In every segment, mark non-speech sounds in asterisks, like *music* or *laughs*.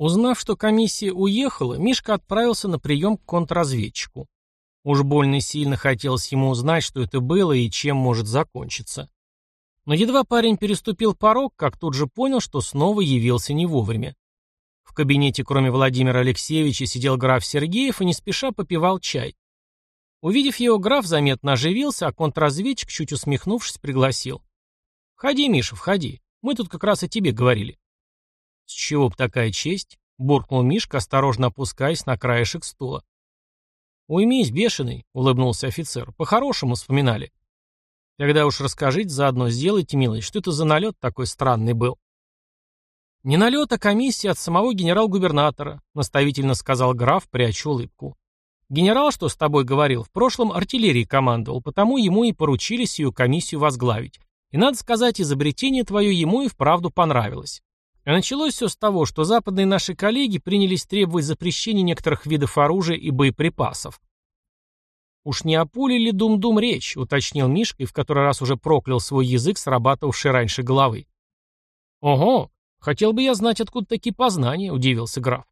Узнав, что комиссия уехала, Мишка отправился на прием к контрразведчику. Уж больно сильно хотелось ему узнать, что это было и чем может закончиться. Но едва парень переступил порог, как тут же понял, что снова явился не вовремя. В кабинете, кроме Владимира Алексеевича, сидел граф Сергеев и не спеша попивал чай. Увидев его, граф заметно оживился, а контрразведчик, чуть усмехнувшись, пригласил. «Входи, Миша, входи. Мы тут как раз о тебе говорили». «С чего б такая честь?» — буркнул Мишка, осторожно опускаясь на краешек стула. «Уймись, бешеный», — улыбнулся офицер. «По-хорошему вспоминали». «Тогда уж расскажите, заодно сделайте, милый, что это за налет такой странный был?» «Не налет, а комиссия от самого генерал-губернатора», — наставительно сказал граф, пряча улыбку. «Генерал, что с тобой говорил, в прошлом артиллерии командовал, потому ему и поручили сию комиссию возглавить. И, надо сказать, изобретение твое ему и вправду понравилось. А началось все с того, что западные наши коллеги принялись требовать запрещения некоторых видов оружия и боеприпасов. «Уж не о пуле ли дум-дум речь?» — уточнил Мишка и в который раз уже проклял свой язык, срабатывавший раньше головы. «Ого! Хотел бы я знать, откуда такие познания», — удивился граф.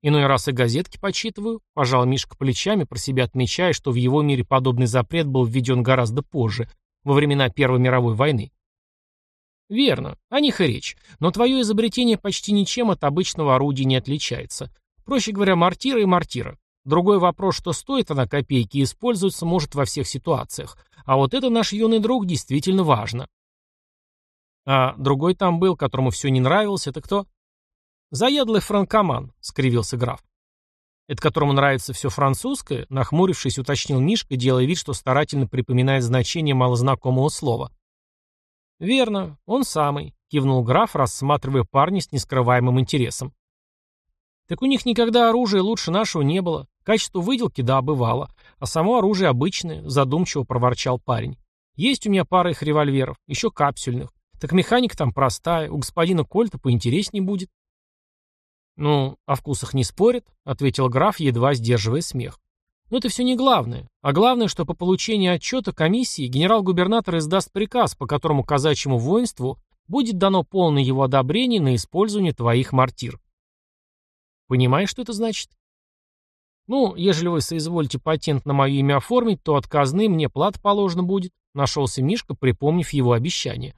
«Иной раз и газетки почитываю», — пожал Мишка плечами, про себя отмечая, что в его мире подобный запрет был введен гораздо позже, во времена Первой мировой войны. Верно, о них и речь. Но твое изобретение почти ничем от обычного орудия не отличается. Проще говоря, мортира и мортира. Другой вопрос, что стоит она копейки и используется может во всех ситуациях. А вот это наш юный друг действительно важно. А другой там был, которому все не нравилось, это кто? Заядлый франкоман, скривился граф. Это которому нравится все французское, нахмурившись, уточнил Мишка, делая вид, что старательно припоминает значение малознакомого слова. «Верно, он самый», — кивнул граф, рассматривая парня с нескрываемым интересом. «Так у них никогда оружия лучше нашего не было. Качество выделки, да, бывало. А само оружие обычное», — задумчиво проворчал парень. «Есть у меня пара их револьверов, еще капсюльных. Так механика там простая, у господина Кольта поинтереснее будет». «Ну, о вкусах не спорят», — ответил граф, едва сдерживая смех. Но это все не главное. А главное, что по получении отчета комиссии генерал-губернатор издаст приказ, по которому казачьему воинству будет дано полное его одобрение на использование твоих мортир. Понимаешь, что это значит? Ну, ежели вы соизволите патент на мое имя оформить, то от казны мне плата положена будет, нашелся Мишка, припомнив его обещание.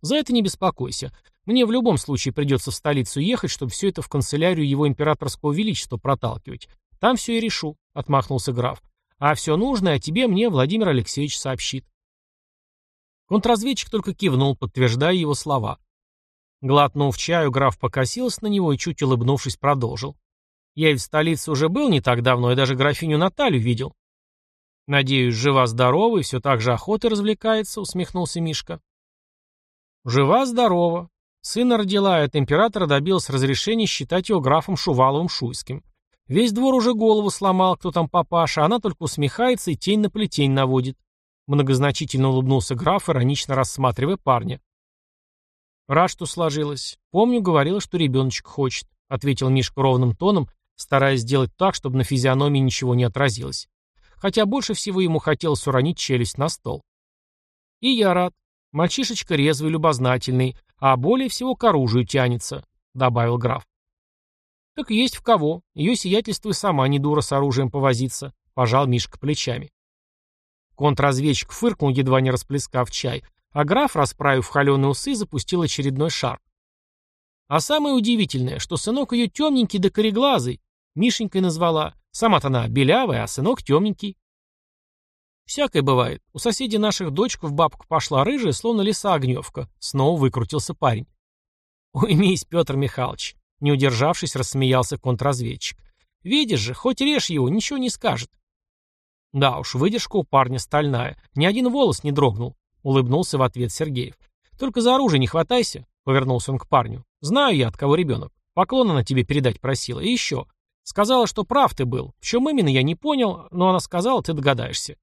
За это не беспокойся. Мне в любом случае придется в столицу ехать, чтобы все это в канцелярию его императорского величества проталкивать. Там все и решу, — отмахнулся граф. А все нужное тебе мне Владимир Алексеевич сообщит. Контрразведчик только кивнул, подтверждая его слова. Глотнув чаю, граф покосился на него и, чуть улыбнувшись, продолжил. Я ведь в столице уже был не так давно и даже графиню Наталью видел. Надеюсь, жива-здорова и все так же охотой развлекается, усмехнулся Мишка. Жива-здорова. Сына родила, и от императора добился разрешения считать его графом Шуваловым-Шуйским. Весь двор уже голову сломал, кто там папаша, она только усмехается и тень на плетень наводит. Многозначительно улыбнулся граф, иронично рассматривая парня. Рад, что сложилось. Помню, говорила, что ребеночек хочет, ответил Мишка ровным тоном, стараясь сделать так, чтобы на физиономии ничего не отразилось. Хотя больше всего ему хотелось уронить челюсть на стол. И я рад. Мальчишечка резвый, любознательный, а более всего к оружию тянется, добавил граф. «Так есть в кого. Ее сиятельство и сама не дура с оружием повозиться», — пожал Мишка плечами. Контрразведчик фыркнул, едва не расплескав чай, а граф, расправив холеные усы, запустил очередной шар. А самое удивительное, что сынок ее темненький да кореглазый, Мишенькой назвала. Сама-то она белявая, а сынок темненький. Всякое бывает. У соседей наших дочка в бабку пошла рыжая, словно лиса огневка. Снова выкрутился парень. Уймись, Петр Михайлович. Не удержавшись, рассмеялся контрразведчик. «Видишь же, хоть режь его, ничего не скажет». «Да уж, выдержка у парня стальная. Ни один волос не дрогнул», — улыбнулся в ответ Сергеев. «Только за оружие не хватайся», — повернулся он к парню. «Знаю я, от кого ребенок. Поклон она тебе передать просила. И еще. Сказала, что прав ты был. В чем именно, я не понял, но она сказала, ты догадаешься».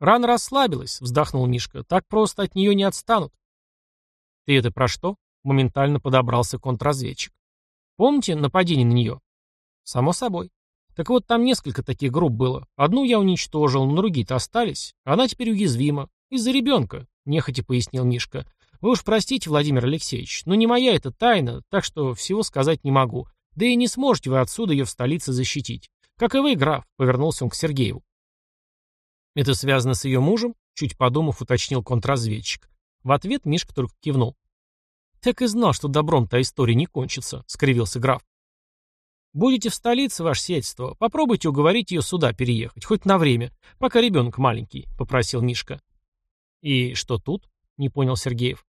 «Рано расслабилась», — вздохнул Мишка. «Так просто от нее не отстанут». «Ты это про что?» — моментально подобрался контрразведчик. Помните нападение на нее? Само собой. Так вот, там несколько таких групп было. Одну я уничтожил, но другие-то остались. Она теперь уязвима. Из-за ребенка, нехотя пояснил Мишка. Вы уж простите, Владимир Алексеевич, но не моя это тайна, так что всего сказать не могу. Да и не сможете вы отсюда ее в столице защитить. Как и вы, граф, повернулся он к Сергееву. Это связано с ее мужем? Чуть подумав, уточнил контрразведчик. В ответ Мишка только кивнул. Так и знал, что добром та история не кончится, скривился граф. Будете в столице, ваше сельство, попробуйте уговорить ее сюда переехать, хоть на время, пока ребенок маленький, попросил Мишка. И что тут? Не понял Сергеев.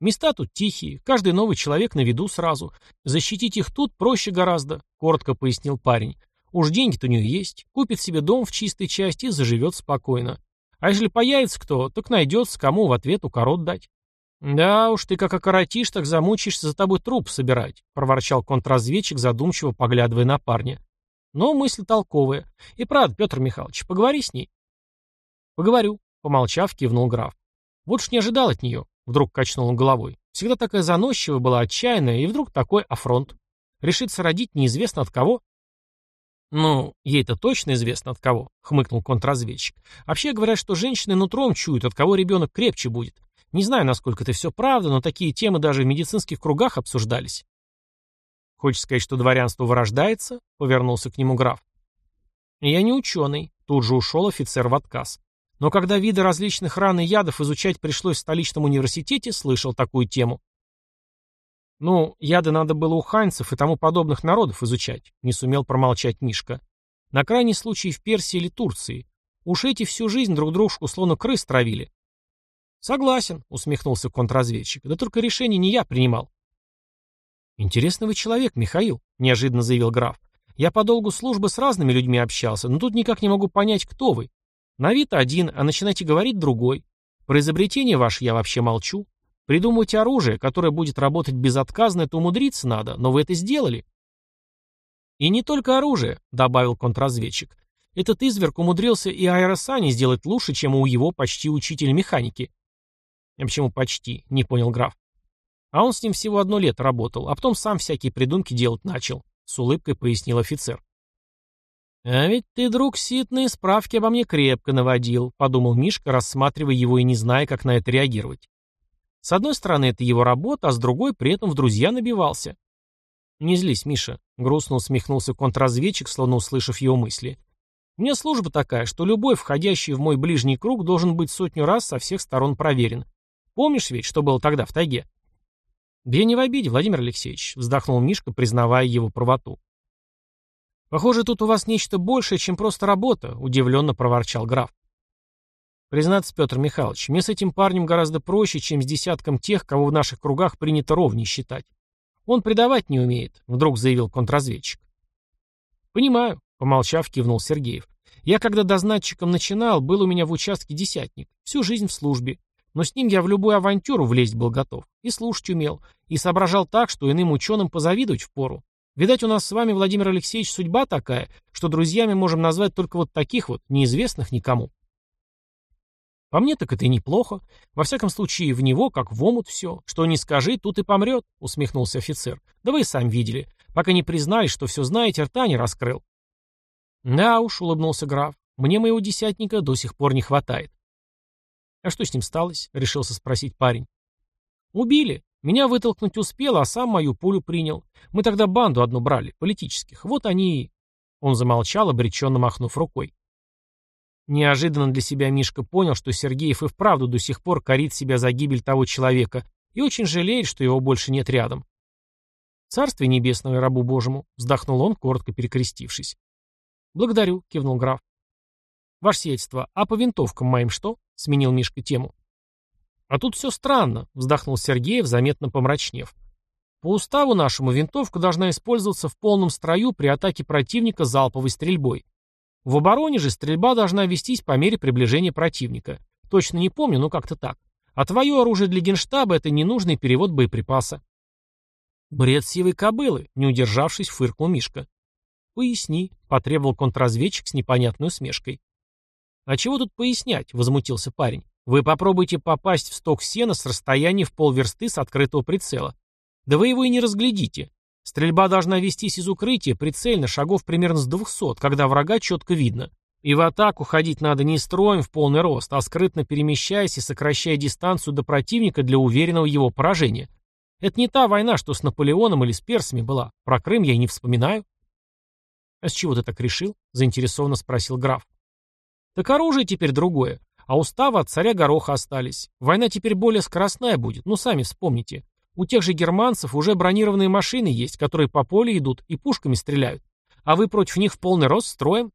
Места тут тихие, каждый новый человек на виду сразу. Защитить их тут проще гораздо, коротко пояснил парень. Уж деньги-то у нее есть, купит себе дом в чистой части и заживет спокойно. А если появится кто, так найдется, кому в ответ укорот дать. «Да уж, ты как окоротишь, так замучишься за тобой труп собирать», — проворчал контрразведчик, задумчиво поглядывая на парня. Но мысль толковая. И правда, Петр Михайлович, поговори с ней. «Поговорю», — помолчав, кивнул граф. Вот уж не ожидал от нее. Вдруг качнул он головой. Всегда такая заносчивая была, отчаянная, и вдруг такой афронт. Решится родить неизвестно от кого. «Ну, ей-то точно известно от кого», — хмыкнул контрразведчик. «Вообще говорят, что женщины нутром чуют, от кого ребенок крепче будет. Не знаю, насколько это все правда, но такие темы даже в медицинских кругах обсуждались». «Хочешь сказать, что дворянство вырождается?» — повернулся к нему граф. «Я не ученый», — тут же ушел офицер в отказ. Но когда виды различных ран и ядов изучать пришлось в столичном университете, слышал такую тему. Ну, яды надо было у ханьцев и тому подобных народов изучать, не сумел промолчать Мишка. На крайний случай в Персии или Турции. Уж эти всю жизнь друг дружку словно крыс травили. Согласен, усмехнулся контрразведчик. Да только решение не я принимал. Интересный вы человек, Михаил, неожиданно заявил граф. Я по долгу службы с разными людьми общался, но тут никак не могу понять, кто вы. На вид один, а начинаете говорить другой. Про изобретение ваше я вообще молчу. Придумать оружие, которое будет работать безотказно, это умудриться надо, но вы это сделали. И не только оружие, добавил контрразведчик. Этот изверг умудрился и аэросани сделать лучше, чем у его почти учителя механики. А почему почти? Не понял граф. А он с ним всего одно лето работал, а потом сам всякие придумки делать начал, с улыбкой пояснил офицер. «А ведь ты, друг, ситные справки обо мне крепко наводил», — подумал Мишка, рассматривая его и не зная, как на это реагировать. С одной стороны, это его работа, а с другой, при этом в друзья набивался. «Не злись, Миша», — грустно усмехнулся контрразведчик, словно услышав его мысли. «У меня служба такая, что любой, входящий в мой ближний круг, должен быть сотню раз со всех сторон проверен. Помнишь ведь, что было тогда в тайге?» «Да я не в обиде, Владимир Алексеевич», — вздохнул Мишка, признавая его правоту. «Похоже, тут у вас нечто большее, чем просто работа», — удивленно проворчал граф. «Признаться, Петр Михайлович, мне с этим парнем гораздо проще, чем с десятком тех, кого в наших кругах принято ровней считать. Он предавать не умеет», — вдруг заявил контрразведчик. «Понимаю», — помолчав, кивнул Сергеев. «Я, когда дознатчиком начинал, был у меня в участке десятник, всю жизнь в службе, но с ним я в любую авантюру влезть был готов, и слушать умел, и соображал так, что иным ученым позавидовать впору. Видать, у нас с вами, Владимир Алексеевич, судьба такая, что друзьями можем назвать только вот таких вот, неизвестных никому. По мне так это и неплохо. Во всяком случае, в него, как в омут, все. Что не скажи, тут и помрет, усмехнулся офицер. Да вы и сами видели. Пока не признались, что все знаете, рта не раскрыл. Да уж, улыбнулся граф. Мне моего десятника до сих пор не хватает. А что с ним сталось? Решился спросить парень. Убили. Меня вытолкнуть успел, а сам мою пулю принял. Мы тогда банду одну брали, политических. Вот они Он замолчал, обреченно махнув рукой. Неожиданно для себя Мишка понял, что Сергеев и вправду до сих пор корит себя за гибель того человека и очень жалеет, что его больше нет рядом. «Царствие небесное рабу Божьему», — вздохнул он, коротко перекрестившись. «Благодарю», — кивнул граф. «Ваше сельство, а по винтовкам моим что?» — сменил Мишка тему. А тут все странно, вздохнул Сергеев, заметно помрачнев. По уставу нашему винтовка должна использоваться в полном строю при атаке противника залповой стрельбой. В обороне же стрельба должна вестись по мере приближения противника. Точно не помню, но как-то так. А твое оружие для генштаба — это ненужный перевод боеприпаса. Бред сивой кобылы, не удержавшись, фыркнул Мишка. «Поясни», — потребовал контрразведчик с непонятной усмешкой. «А чего тут пояснять?» — возмутился парень. Вы попробуйте попасть в сток сена с расстояния в полверсты с открытого прицела. Да вы его и не разглядите. Стрельба должна вестись из укрытия, прицельно, шагов примерно с 200, когда врага четко видно. И в атаку ходить надо не строем в полный рост, а скрытно перемещаясь и сокращая дистанцию до противника для уверенного его поражения. Это не та война, что с Наполеоном или с персами была. Про Крым я и не вспоминаю. «А с чего ты так решил?» — заинтересованно спросил граф. «Так оружие теперь другое, а уставы от царя Гороха остались. Война теперь более скоростная будет, ну сами вспомните. У тех же германцев уже бронированные машины есть, которые по полю идут и пушками стреляют. А вы против них в полный рост строем?»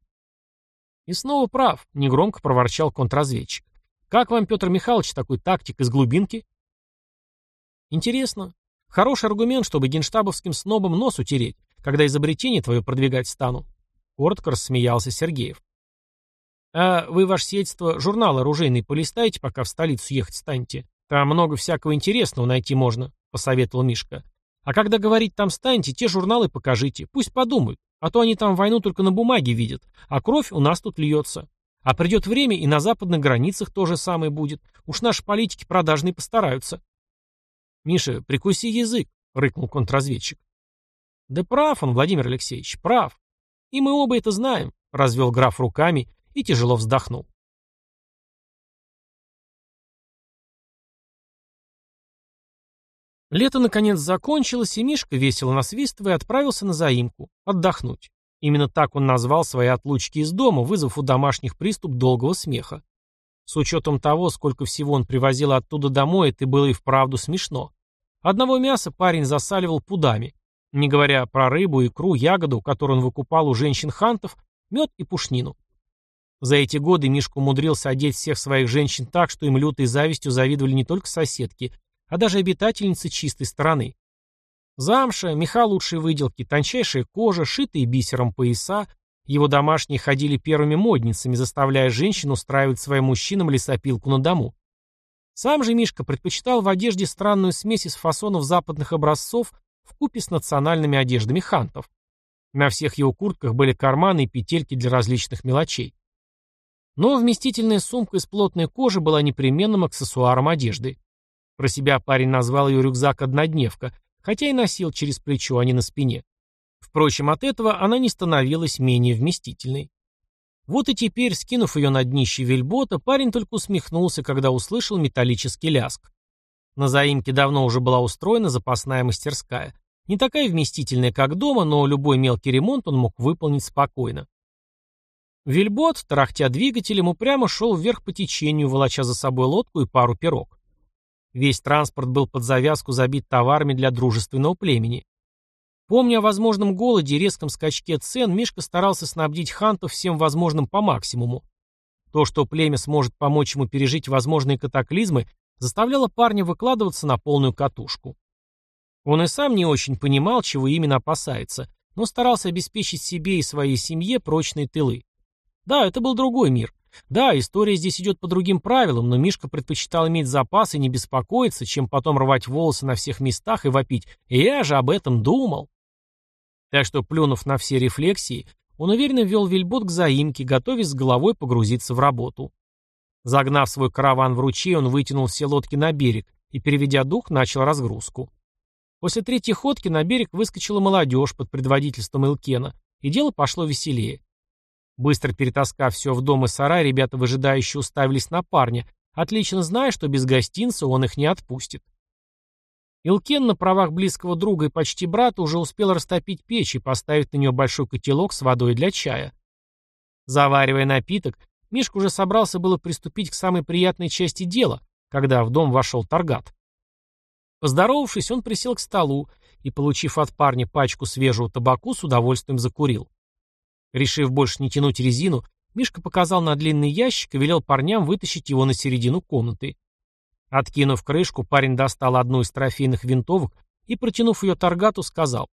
«И снова прав», — негромко проворчал контрразведчик. «Как вам, Петр Михайлович, такой тактик из глубинки?» «Интересно. Хороший аргумент, чтобы генштабовским снобам нос утереть, когда изобретение твое продвигать стану», — коротко рассмеялся Сергеев. «А вы, ваше сельство, журнал оружейный полистайте, пока в столицу ехать станете. Там много всякого интересного найти можно», — посоветовал Мишка. «А когда говорить там станете, те журналы покажите. Пусть подумают. А то они там войну только на бумаге видят, а кровь у нас тут льется. А придет время, и на западных границах то же самое будет. Уж наши политики продажные постараются. «Миша, прикуси язык», — рыкнул контрразведчик. «Да прав он, Владимир Алексеевич, прав. И мы оба это знаем», — развел граф руками и тяжело вздохнул. Лето наконец закончилось, и Мишка, весело насвистывая, отправился на заимку, отдохнуть. Именно так он назвал свои отлучки из дома, вызвав у домашних приступ долгого смеха. С учетом того, сколько всего он привозил оттуда домой, это было и вправду смешно. Одного мяса парень засаливал пудами, не говоря про рыбу, икру, ягоду, которую он выкупал у женщин-хантов, мед и пушнину. За эти годы Мишка умудрился одеть всех своих женщин так, что им лютой завистью завидовали не только соседки, а даже обитательницы чистой стороны. Замша, меха лучшей выделки, тончайшая кожа, шитые бисером пояса, его домашние ходили первыми модницами, заставляя женщин устраивать своим мужчинам лесопилку на дому. Сам же Мишка предпочитал в одежде странную смесь из фасонов западных образцов в купе с национальными одеждами хантов. На всех его куртках были карманы и петельки для различных мелочей. Но вместительная сумка из плотной кожи была непременным аксессуаром одежды. Про себя парень назвал ее рюкзак-однодневка, хотя и носил через плечо, а не на спине. Впрочем, от этого она не становилась менее вместительной. Вот и теперь, скинув ее на днище вельбота, парень только усмехнулся, когда услышал металлический ляск. На заимке давно уже была устроена запасная мастерская. Не такая вместительная, как дома, но любой мелкий ремонт он мог выполнить спокойно. Вельбот, тарахтя двигателем, упрямо шел вверх по течению, волоча за собой лодку и пару пирог. Весь транспорт был под завязку забит товарами для дружественного племени. Помня о возможном голоде и резком скачке цен, Мишка старался снабдить хантов всем возможным по максимуму. То, что племя сможет помочь ему пережить возможные катаклизмы, заставляло парня выкладываться на полную катушку. Он и сам не очень понимал, чего именно опасается, но старался обеспечить себе и своей семье прочные тылы. Да, это был другой мир. Да, история здесь идет по другим правилам, но Мишка предпочитал иметь запас и не беспокоиться, чем потом рвать волосы на всех местах и вопить «Я же об этом думал!». Так что, плюнув на все рефлексии, он уверенно вел вельбот к заимке, готовясь с головой погрузиться в работу. Загнав свой караван в ручей, он вытянул все лодки на берег и, переведя дух, начал разгрузку. После третьей ходки на берег выскочила молодежь под предводительством Илкена, и дело пошло веселее. Быстро перетаскав все в дом и сарай, ребята выжидающие уставились на парня, отлично зная, что без гостинца он их не отпустит. Илкен на правах близкого друга и почти брата уже успел растопить печь и поставить на нее большой котелок с водой для чая. Заваривая напиток, Мишка уже собрался было приступить к самой приятной части дела, когда в дом вошел Таргат. Поздоровавшись, он присел к столу и, получив от парня пачку свежего табаку, с удовольствием закурил. Решив больше не тянуть резину, Мишка показал на длинный ящик и велел парням вытащить его на середину комнаты. Откинув крышку, парень достал одну из трофейных винтовок и, протянув ее Таргату, сказал.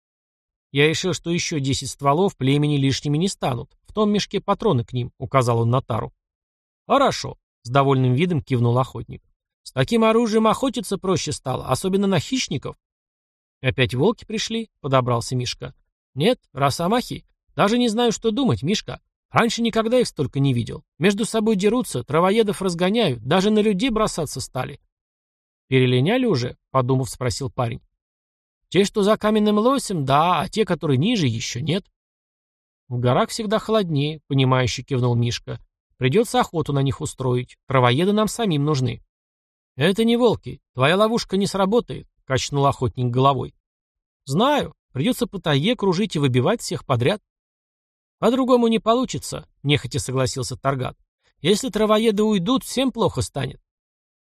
«Я решил, что еще десять стволов племени лишними не станут. В том мешке патроны к ним», — указал он Натару. «Хорошо», — с довольным видом кивнул охотник. «С таким оружием охотиться проще стало, особенно на хищников». «Опять волки пришли?» — подобрался Мишка. «Нет, росомахи. Даже не знаю, что думать, Мишка. Раньше никогда их столько не видел. Между собой дерутся, травоедов разгоняют, даже на людей бросаться стали. Перелиняли уже? Подумав, спросил парень. Те, что за каменным лосем, да, а те, которые ниже, еще нет. В горах всегда холоднее, понимающе кивнул Мишка. Придется охоту на них устроить. Травоеды нам самим нужны. Это не волки. Твоя ловушка не сработает, качнул охотник головой. Знаю. Придется по тайге кружить и выбивать всех подряд. По-другому не получится, нехотя согласился Таргат. Если травоеды уйдут, всем плохо станет.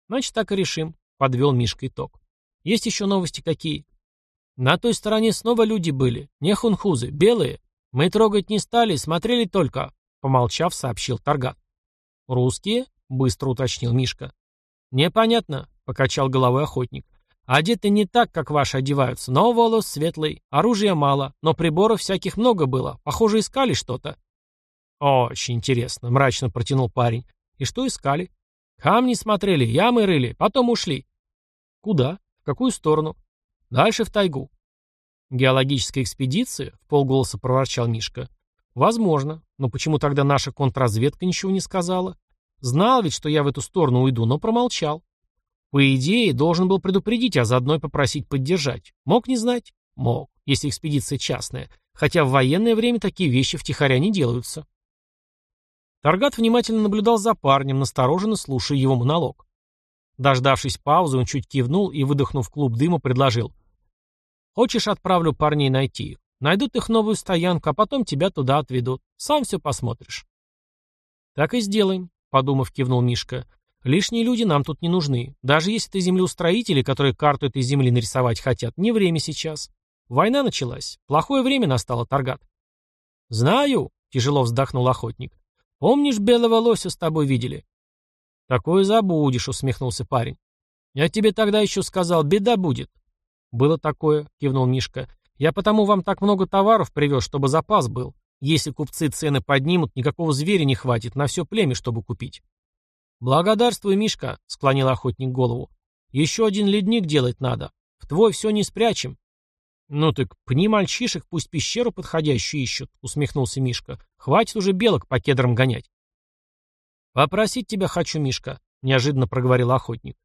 Значит, так и решим, подвел Мишка итог. Есть еще новости какие? На той стороне снова люди были, не хунхузы, белые. Мы трогать не стали, смотрели только, помолчав, сообщил Таргат. Русские? Быстро уточнил Мишка. Непонятно, покачал головой охотник. Одеты не так, как ваши одеваются, но волос светлый, оружия мало, но приборов всяких много было. Похоже, искали что-то. Очень интересно, мрачно протянул парень. И что искали? Камни смотрели, ямы рыли, потом ушли. Куда? В какую сторону? Дальше в тайгу. Геологическая экспедиция? В полголоса проворчал Мишка. Возможно, но почему тогда наша контрразведка ничего не сказала? Знал ведь, что я в эту сторону уйду, но промолчал. По идее, должен был предупредить, а заодно и попросить поддержать. Мог не знать? Мог, если экспедиция частная. Хотя в военное время такие вещи втихаря не делаются. Таргат внимательно наблюдал за парнем, настороженно слушая его монолог. Дождавшись паузы, он чуть кивнул и, выдохнув клуб дыма, предложил. «Хочешь, отправлю парней найти их? Найдут их новую стоянку, а потом тебя туда отведут. Сам все посмотришь». «Так и сделаем», — подумав, кивнул Мишка. Лишние люди нам тут не нужны. Даже если ты землеустроители, которые карту этой земли нарисовать хотят, не время сейчас. Война началась. Плохое время настало, Таргат. Знаю, тяжело вздохнул охотник. Помнишь, белого лося с тобой видели? Такое забудешь, усмехнулся парень. Я тебе тогда еще сказал, беда будет. Было такое, кивнул Мишка. Я потому вам так много товаров привез, чтобы запас был. Если купцы цены поднимут, никакого зверя не хватит на все племя, чтобы купить. «Благодарствуй, Мишка», — склонил охотник голову. «Еще один ледник делать надо. В твой все не спрячем». «Ну так пни мальчишек, пусть пещеру подходящую ищут», — усмехнулся Мишка. «Хватит уже белок по кедрам гонять». «Попросить тебя хочу, Мишка», — неожиданно проговорил охотник.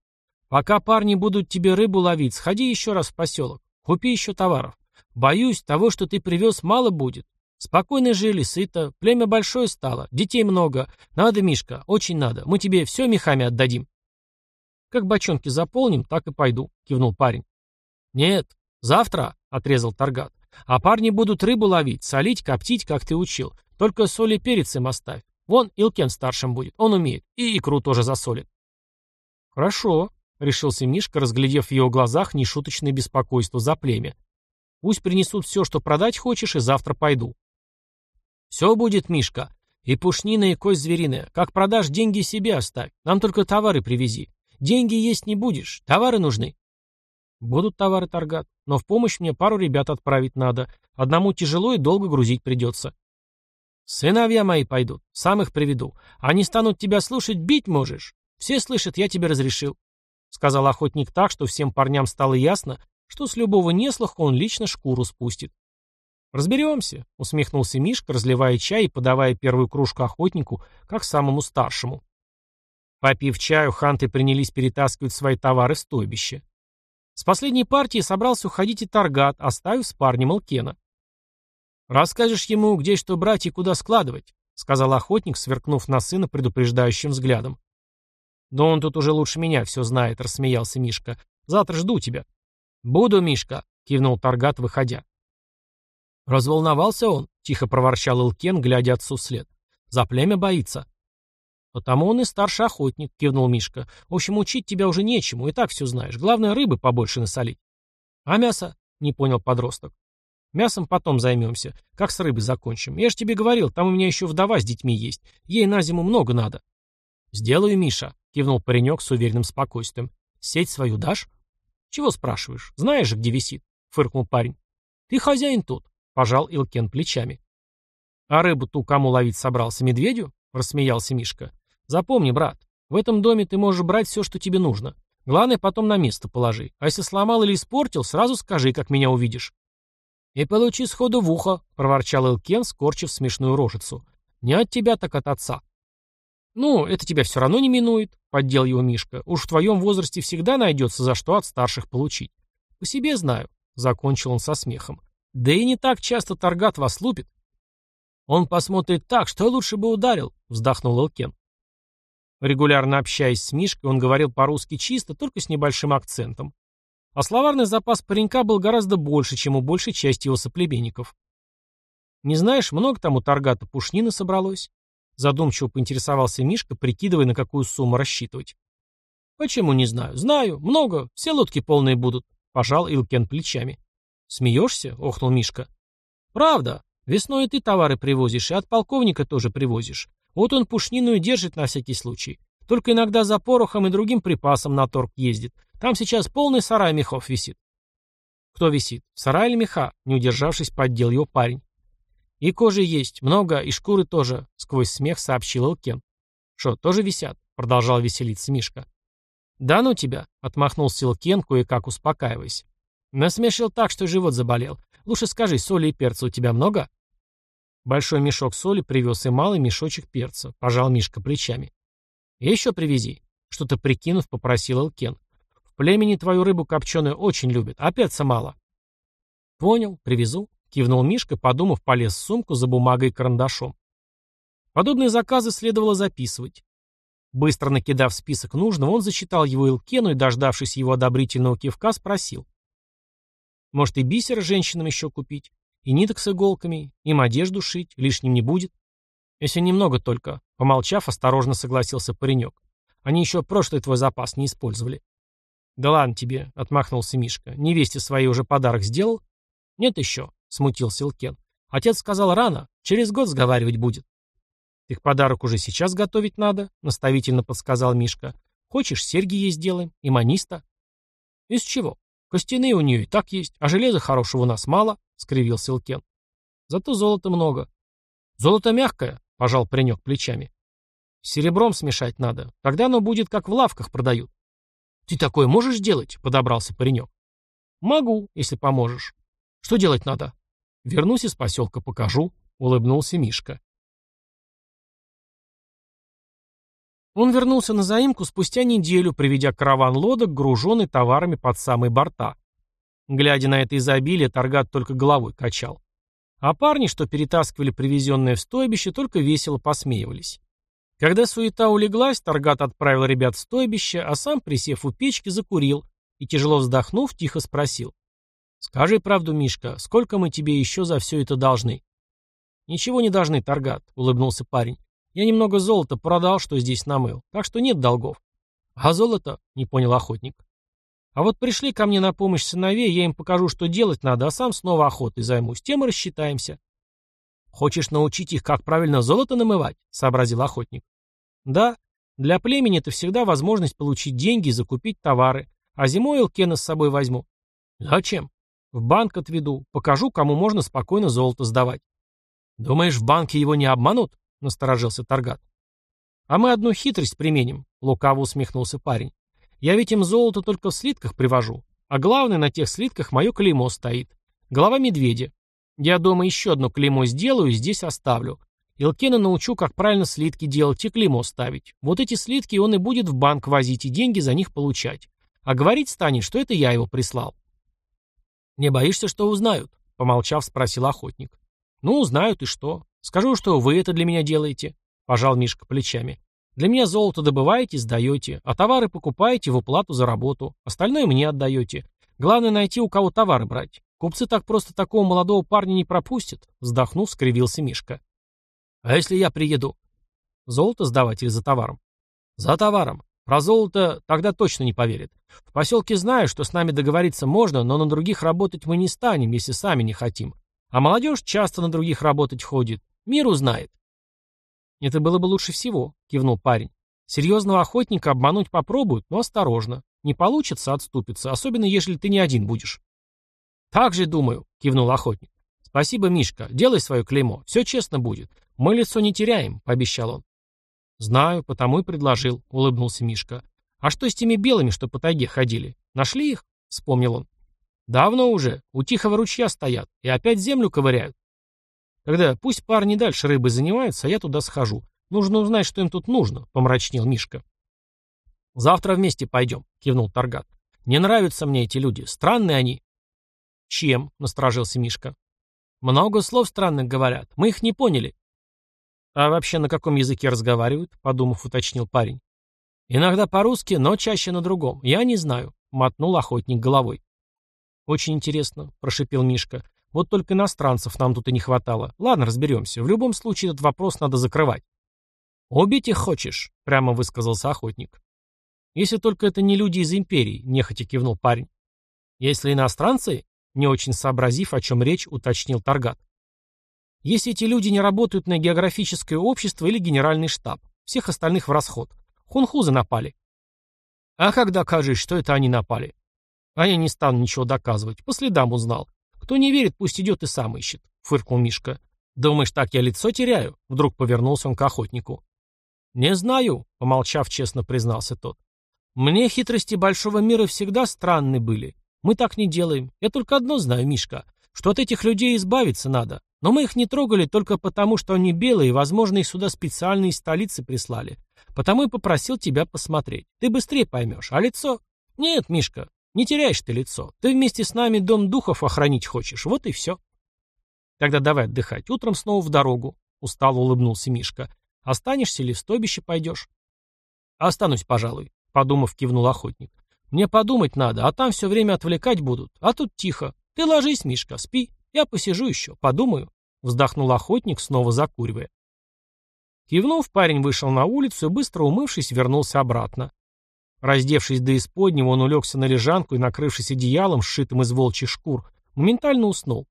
«Пока парни будут тебе рыбу ловить, сходи еще раз в поселок. Купи еще товаров. Боюсь, того, что ты привез, мало будет. Спокойно жили, сыто, племя большое стало, детей много. Надо, Мишка, очень надо. Мы тебе все мехами отдадим. Как бочонки заполним, так и пойду, кивнул парень. Нет, завтра, отрезал Таргат. А парни будут рыбу ловить, солить, коптить, как ты учил. Только соль и перец им оставь. Вон Илкен старшим будет, он умеет. И икру тоже засолит. Хорошо, решился Мишка, разглядев в его глазах нешуточное беспокойство за племя. Пусть принесут все, что продать хочешь, и завтра пойду. «Все будет, Мишка. И пушнина, и кость звериная. Как продашь, деньги себе оставь. Нам только товары привези. Деньги есть не будешь. Товары нужны». «Будут товары, Таргат. Но в помощь мне пару ребят отправить надо. Одному тяжело и долго грузить придется». «Сыновья мои пойдут. Сам их приведу. Они станут тебя слушать, бить можешь. Все слышат, я тебе разрешил», — сказал охотник так, что всем парням стало ясно, что с любого неслуха он лично шкуру спустит. «Разберемся», — усмехнулся Мишка, разливая чай и подавая первую кружку охотнику, как самому старшему. Попив чаю, ханты принялись перетаскивать свои товары в стойбище. С последней партии собрался уходить и Таргат, оставив с парнем Алкена. «Расскажешь ему, где что брать и куда складывать», — сказал охотник, сверкнув на сына предупреждающим взглядом. «Да он тут уже лучше меня все знает», — рассмеялся Мишка. «Завтра жду тебя». «Буду, Мишка», — кивнул Таргат, выходя. «Разволновался он», — тихо проворчал Илкен, глядя отцу вслед. «За племя боится». «Потому он и старший охотник», — кивнул Мишка. «В общем, учить тебя уже нечему, и так все знаешь. Главное, рыбы побольше насолить». «А мясо?» — не понял подросток. «Мясом потом займемся. Как с рыбой закончим? Я же тебе говорил, там у меня еще вдова с детьми есть. Ей на зиму много надо». «Сделаю, Миша», — кивнул паренек с уверенным спокойствием. «Сеть свою дашь?» «Чего спрашиваешь? Знаешь же, где висит?» — фыркнул парень. «Ты хозяин тут. Пожал Илкен плечами. «А рыбу ту кому ловить собрался? Медведю?» — рассмеялся Мишка. «Запомни, брат, в этом доме ты можешь брать все, что тебе нужно. Главное, потом на место положи. А если сломал или испортил, сразу скажи, как меня увидишь». «И получи сходу в ухо», — проворчал Илкен, скорчив смешную рожицу. «Не от тебя, так от отца». «Ну, это тебя все равно не минует», — поддел его Мишка. «Уж в твоем возрасте всегда найдется, за что от старших получить. По себе знаю», — закончил он со смехом. Да и не так часто Таргат вас лупит. Он посмотрит так, что лучше бы ударил, вздохнул Элкен. Регулярно общаясь с Мишкой, он говорил по-русски чисто, только с небольшим акцентом. А словарный запас паренька был гораздо больше, чем у большей части его соплеменников. «Не знаешь, много там у Таргата пушнины собралось?» Задумчиво поинтересовался Мишка, прикидывая, на какую сумму рассчитывать. «Почему не знаю? Знаю. Много. Все лодки полные будут», — пожал Илкен плечами. «Смеешься?» — охнул Мишка. «Правда. Весной и ты товары привозишь, и от полковника тоже привозишь. Вот он пушнину и держит на всякий случай. Только иногда за порохом и другим припасом на торг ездит. Там сейчас полный сарай мехов висит. Кто висит? Сарай или меха? Не удержавшись, поддел его парень. И кожи есть, много, и шкуры тоже, сквозь смех сообщил Элкен. Что, тоже висят? Продолжал веселиться Мишка. Да ну тебя, отмахнулся Элкен, кое-как успокаиваясь. Насмешил так, что живот заболел. Лучше скажи, соли и перца у тебя много? Большой мешок соли привез и малый мешочек перца. Пожал Мишка плечами. Еще привези. Что-то прикинув, попросил Элкен. В племени твою рыбу копченую очень любят, а перца мало. Понял, привезу. Кивнул Мишка, подумав, полез в сумку за бумагой и карандашом. Подобные заказы следовало записывать. Быстро накидав список нужного, он зачитал его Илкену и, дождавшись его одобрительного кивка, спросил. «Может, и бисер женщинам еще купить? И ниток с иголками, им одежду шить, лишним не будет. Если немного только, помолчав, осторожно согласился паренек. Они еще прошлый твой запас не использовали. Да ладно тебе, отмахнулся Мишка. Невесте своей уже подарок сделал? Нет еще, смутился Илкен. Отец сказал рано, через год сговаривать будет. Их подарок уже сейчас готовить надо, наставительно подсказал Мишка. Хочешь, серьги ей сделаем, и маниста? Из чего? Костяные у нее и так есть, а железа хорошего у нас мало. — скривился Илкен. «Зато золота много». «Золото мягкое», — пожал паренек плечами. «С серебром смешать надо. Тогда оно будет, как в лавках продают». «Ты такое можешь делать?» — подобрался паренек. «Могу, если поможешь. Что делать надо?» «Вернусь из поселка, покажу», — улыбнулся Мишка. Он вернулся на заимку спустя неделю, приведя караван лодок, груженный товарами под самые борта. Глядя на это изобилие, Таргат только головой качал. А парни, что перетаскивали привезенное в стойбище, только весело посмеивались. Когда суета улеглась, Таргат отправил ребят в стойбище, а сам, присев у печки, закурил и, тяжело вздохнув, тихо спросил. «Скажи правду, Мишка, сколько мы тебе еще за все это должны?» «Ничего не должны, Таргат», — улыбнулся парень. «Я немного золота продал, что здесь намыл, так что нет долгов». «А золото?» — не понял охотник. А вот пришли ко мне на помощь сыновей, я им покажу, что делать надо, а сам снова охотой займусь. Тем и рассчитаемся. Хочешь научить их, как правильно золото намывать? Сообразил охотник. Да, для племени это всегда возможность получить деньги и закупить товары. А зимой Элкена с собой возьму. Зачем? В банк отведу, покажу, кому можно спокойно золото сдавать. Думаешь, в банке его не обманут? Насторожился Таргат. А мы одну хитрость применим, лукаво усмехнулся парень. Я ведь им золото только в слитках привожу. А главное, на тех слитках мое клеймо стоит. Голова медведя. Я дома еще одно клеймо сделаю и здесь оставлю. Илкена научу, как правильно слитки делать и клеймо ставить. Вот эти слитки он и будет в банк возить и деньги за них получать. А говорить станет, что это я его прислал. «Не боишься, что узнают?» — помолчав, спросил охотник. «Ну, узнают и что? Скажу, что вы это для меня делаете», — пожал Мишка плечами. Для меня золото добываете, сдаете, а товары покупаете в уплату за работу. Остальное мне отдаете. Главное найти, у кого товары брать. Купцы так просто такого молодого парня не пропустят. Вздохнув, скривился Мишка. А если я приеду? Золото сдавать или за товаром? За товаром. Про золото тогда точно не поверят. В поселке знаю, что с нами договориться можно, но на других работать мы не станем, если сами не хотим. А молодежь часто на других работать ходит. Мир узнает. «Это было бы лучше всего», — кивнул парень. «Серьезного охотника обмануть попробуют, но осторожно. Не получится, отступится, особенно если ты не один будешь». «Так же думаю», — кивнул охотник. «Спасибо, Мишка. Делай свое клеймо. Все честно будет. Мы лицо не теряем», — пообещал он. «Знаю, потому и предложил», — улыбнулся Мишка. «А что с теми белыми, что по тайге ходили? Нашли их?» — вспомнил он. «Давно уже. У тихого ручья стоят. И опять землю ковыряют. Тогда пусть парни дальше рыбой занимаются, а я туда схожу. Нужно узнать, что им тут нужно, помрачнел Мишка. Завтра вместе пойдем, кивнул Таргат. Не нравятся мне эти люди, странные они. Чем? насторожился Мишка. Много слов странных говорят. Мы их не поняли. А вообще на каком языке разговаривают? Подумав, уточнил парень. Иногда по-русски, но чаще на другом. Я не знаю. Мотнул охотник головой. Очень интересно, прошипел Мишка. Вот только иностранцев нам тут и не хватало. Ладно, разберемся. В любом случае этот вопрос надо закрывать. «Убить их хочешь?» — прямо высказался охотник. «Если только это не люди из империи», — нехотя кивнул парень. «Если иностранцы?» — не очень сообразив, о чем речь, уточнил Таргат. «Если эти люди не работают на географическое общество или генеральный штаб, всех остальных в расход. Хунхузы напали». «А когда докажешь, что это они напали?» «А я не стану ничего доказывать, по следам узнал. Кто не верит, пусть идет и сам ищет», — фыркнул Мишка. «Думаешь, так я лицо теряю?» — вдруг повернулся он к охотнику. «Не знаю», — помолчав, честно признался тот. «Мне хитрости большого мира всегда странны были. Мы так не делаем. Я только одно знаю, Мишка, что от этих людей избавиться надо. Но мы их не трогали только потому, что они белые, и, возможно, их сюда специально из столицы прислали. Потому и попросил тебя посмотреть. Ты быстрее поймешь. А лицо? Нет, Мишка, не теряешь ты лицо. Ты вместе с нами дом духов охранить хочешь. Вот и все. Тогда давай отдыхать. Утром снова в дорогу. Устало улыбнулся Мишка. Останешься или в стойбище пойдешь? Останусь, пожалуй, подумав, кивнул охотник. Мне подумать надо, а там все время отвлекать будут. А тут тихо. Ты ложись, Мишка, спи. Я посижу еще, подумаю. Вздохнул охотник, снова закуривая. Кивнув, парень вышел на улицу и, быстро умывшись, вернулся обратно. Раздевшись до исподнего, он улегся на лежанку и, накрывшись одеялом, сшитым из волчьих шкур, моментально уснул.